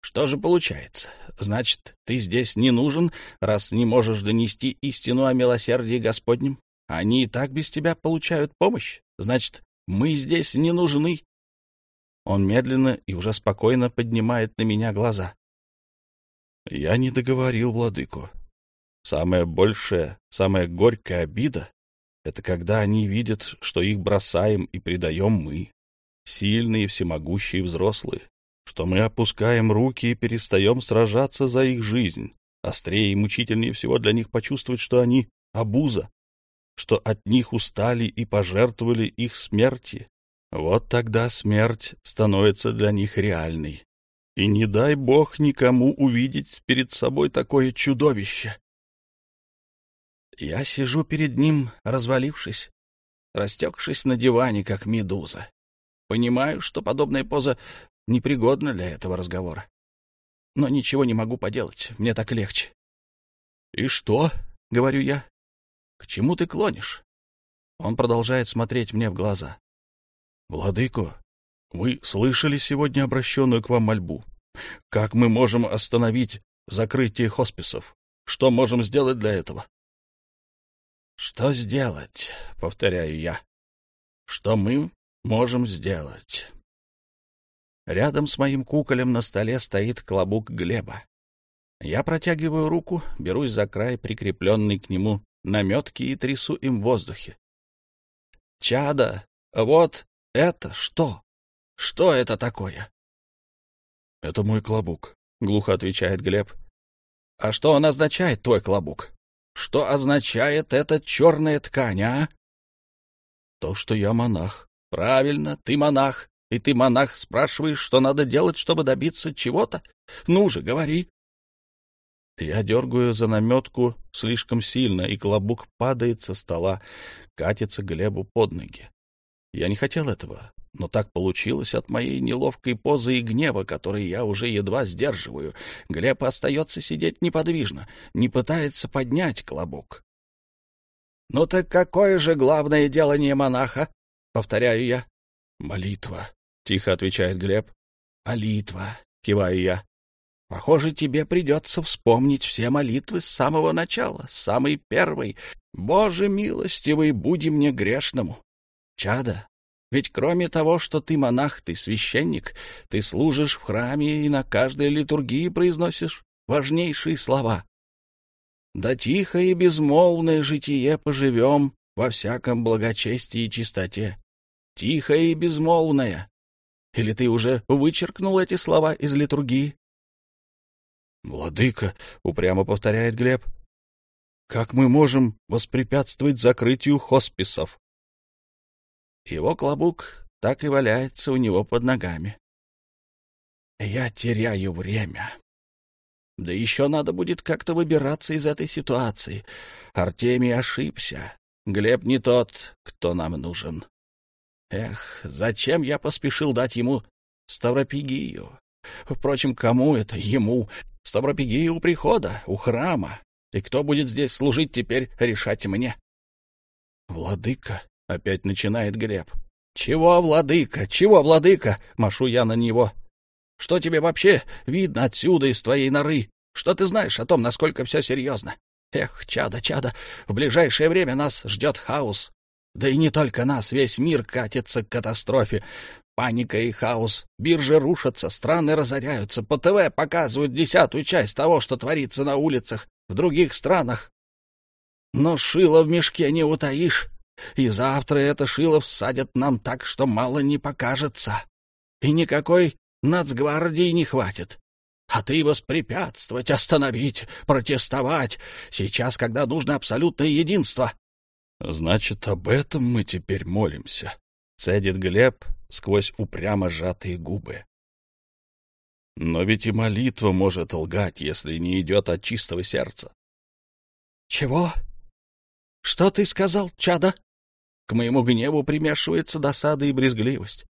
Что же получается? Значит, ты здесь не нужен, раз не можешь донести истину о милосердии Господнем? Они и так без тебя получают помощь? Значит, мы здесь не нужны? Он медленно и уже спокойно поднимает на меня глаза. Я не договорил, владыку. Самая большая, самая горькая обида это когда они видят, что их бросаем и предаем мы, сильные, всемогущие взрослые, что мы опускаем руки и перестаем сражаться за их жизнь. Острее и мучительнее всего для них почувствовать, что они — обуза, что от них устали и пожертвовали их смерти. Вот тогда смерть становится для них реальной. И не дай бог никому увидеть перед собой такое чудовище. Я сижу перед ним, развалившись, растекшись на диване, как медуза. Понимаю, что подобная поза непригодна для этого разговора. Но ничего не могу поделать, мне так легче. — И что? — говорю я. — К чему ты клонишь? Он продолжает смотреть мне в глаза. — Владыко, вы слышали сегодня обращенную к вам мольбу? Как мы можем остановить закрытие хосписов? Что можем сделать для этого? Что сделать? Повторяю я. Что мы можем сделать? Рядом с моим куколем на столе стоит клобук Глеба. Я протягиваю руку, берусь за край, прикрепленный к нему наметки, и трясу им в воздухе. Чада, вот это что? Что это такое? — Это мой клобук, — глухо отвечает Глеб. — А что он означает, твой клобук? Что означает эта черная ткань, а? То, что я монах. Правильно, ты монах. И ты, монах, спрашиваешь, что надо делать, чтобы добиться чего-то? Ну же, говори. Я дергаю за наметку слишком сильно, и клобук падает со стола, катится Глебу под ноги. Я не хотел этого. Но так получилось от моей неловкой позы и гнева, который я уже едва сдерживаю. Глеб остается сидеть неподвижно, не пытается поднять клобук. — Ну так какое же главное делание монаха? — повторяю я. — Молитва, — тихо отвечает Глеб. — Молитва, — киваю я. — Похоже, тебе придется вспомнить все молитвы с самого начала, с самой первой. Боже милостивый, буди мне грешному. Чада, ведь кроме того, что ты монах, ты священник, ты служишь в храме и на каждой литургии произносишь важнейшие слова. Да тихо и безмолвное житие поживем во всяком благочестии и чистоте. Тихо и безмолвное. Или ты уже вычеркнул эти слова из литургии? «Владыка», — упрямо повторяет Глеб, — «как мы можем воспрепятствовать закрытию хосписов?» Его клобук так и валяется у него под ногами. Я теряю время. Да еще надо будет как-то выбираться из этой ситуации. Артемий ошибся. Глеб не тот, кто нам нужен. Эх, зачем я поспешил дать ему Ставропигию? Впрочем, кому это? Ему. Ставропигия у прихода, у храма. И кто будет здесь служить теперь, решать мне. Владыка, — опять начинает Глеб. «Чего, владыка? Чего, владыка?» — машу я на него. «Что тебе вообще видно отсюда, из твоей норы? Что ты знаешь о том, насколько все серьезно? Эх, чада, чада, в ближайшее время нас ждет хаос. Да и не только нас, весь мир катится к катастрофе. Паника и хаос, биржи рушатся, страны разоряются, по ТВ показывают десятую часть того, что творится на улицах в других странах. Но шило в мешке не утаишь. И завтра это шило всадят нам так, что мало не покажется. И никакой нацгвардии не хватит. А ты воспрепятствовать, остановить, протестовать, сейчас, когда нужно абсолютное единство. — Значит, об этом мы теперь молимся, — цедит Глеб сквозь упрямо сжатые губы. Но ведь и молитва может лгать, если не идет от чистого сердца. — Чего? Что ты сказал, чада? К моему гневу примешивается досада и брезгливость.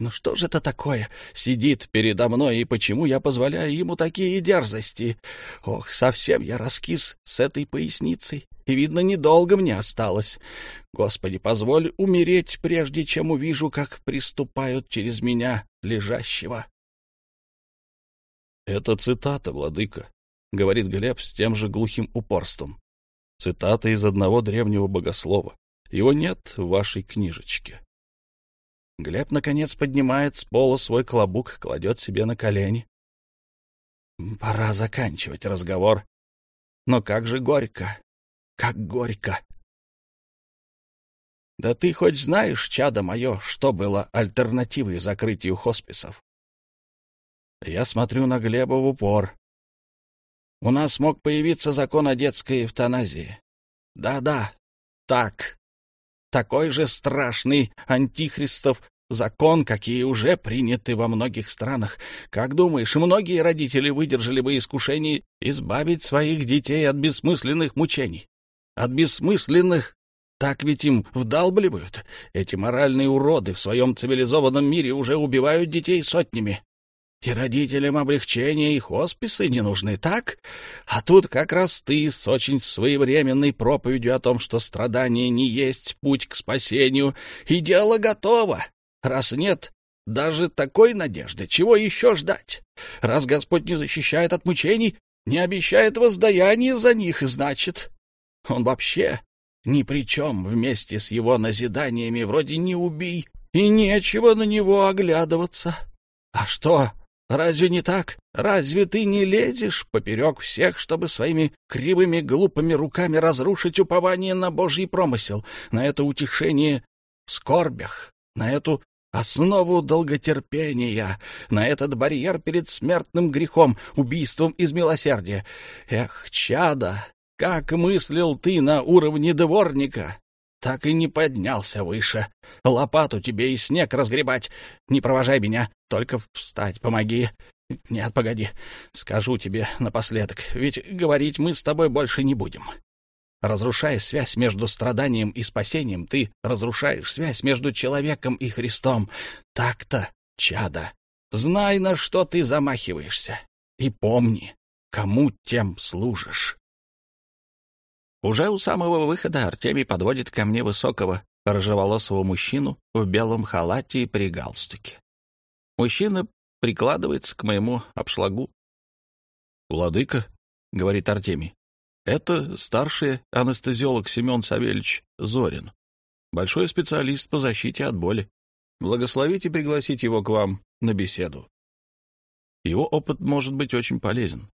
Ну что же это такое? Сидит передо мной, и почему я позволяю ему такие дерзости? Ох, совсем я раскис с этой поясницей, и, видно, недолго мне осталось. Господи, позволь умереть, прежде чем увижу, как приступают через меня лежащего. Это цитата, владыка, — говорит Глеб с тем же глухим упорством. Цитата из одного древнего богослова. Его нет в вашей книжечке. Глеб, наконец, поднимает с пола свой клобук, кладет себе на колени. Пора заканчивать разговор. Но как же горько, как горько. Да ты хоть знаешь, чадо мое, что было альтернативой закрытию хосписов? Я смотрю на Глеба в упор. У нас мог появиться закон о детской эвтаназии. Да-да, так, такой же страшный антихристов закон, какие уже приняты во многих странах. Как думаешь, многие родители выдержали бы искушение избавить своих детей от бессмысленных мучений? От бессмысленных так ведь им вдалбливают. Эти моральные уроды в своем цивилизованном мире уже убивают детей сотнями. И родителям облегчения и хосписы не нужны, так? А тут как раз ты с очень своевременной проповедью о том, что страдание не есть путь к спасению, и дело готово. Раз нет даже такой надежды, чего еще ждать? Раз Господь не защищает от мучений, не обещает воздаяния за них, значит, он вообще ни при чем вместе с его назиданиями вроде «не убий», и нечего на него оглядываться. А что, Разве не так? Разве ты не лезешь поперек всех, чтобы своими кривыми глупыми руками разрушить упование на Божий промысел, на это утешение в скорбях, на эту основу долготерпения, на этот барьер перед смертным грехом, убийством из милосердия? Эх, чада, как мыслил ты на уровне дворника, так и не поднялся выше. Лопату тебе и снег разгребать. Не провожай меня, только встать помоги. Нет, погоди, скажу тебе напоследок, ведь говорить мы с тобой больше не будем. Разрушая связь между страданием и спасением, ты разрушаешь связь между человеком и Христом. Так-то, чада. Знай, на что ты замахиваешься. И помни, кому тем служишь. Уже у самого выхода Артемий подводит ко мне высокого, рыжеволосого мужчину в белом халате и при галстуке. Мужчина прикладывается к моему обшлагу. «Владыка», — говорит Артемий, — «это старший анестезиолог Семен Савельевич Зорин, большой специалист по защите от боли. Благословите пригласить его к вам на беседу. Его опыт может быть очень полезен».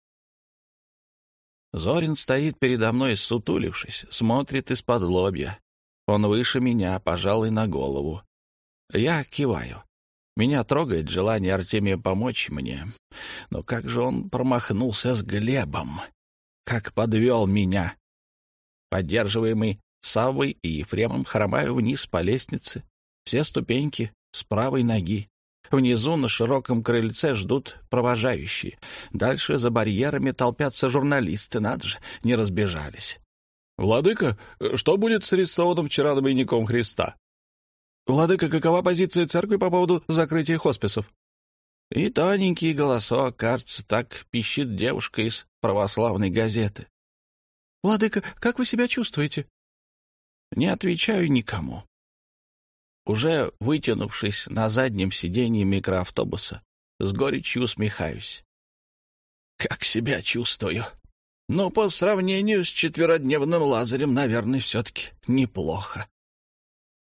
Зорин стоит передо мной, сутулившись, смотрит из-под лобья. Он выше меня, пожалуй, на голову. Я киваю. Меня трогает желание Артемия помочь мне. Но как же он промахнулся с Глебом? Как подвел меня? Поддерживаемый Саввой и Ефремом хромаю вниз по лестнице. Все ступеньки с правой ноги. Внизу на широком крыльце ждут провожающие. Дальше за барьерами толпятся журналисты, надо же, не разбежались. «Владыка, что будет с арестованным вчера двойником Христа?» «Владыка, какова позиция церкви по поводу закрытия хосписов?» И тоненький голосок, кажется, так пищит девушка из православной газеты. «Владыка, как вы себя чувствуете?» Не отвечаю никому. Уже вытянувшись на заднем сиденье микроавтобуса, с горечью усмехаюсь. Как себя чувствую? Но по сравнению с четверодневным Лазарем, наверное, все-таки неплохо.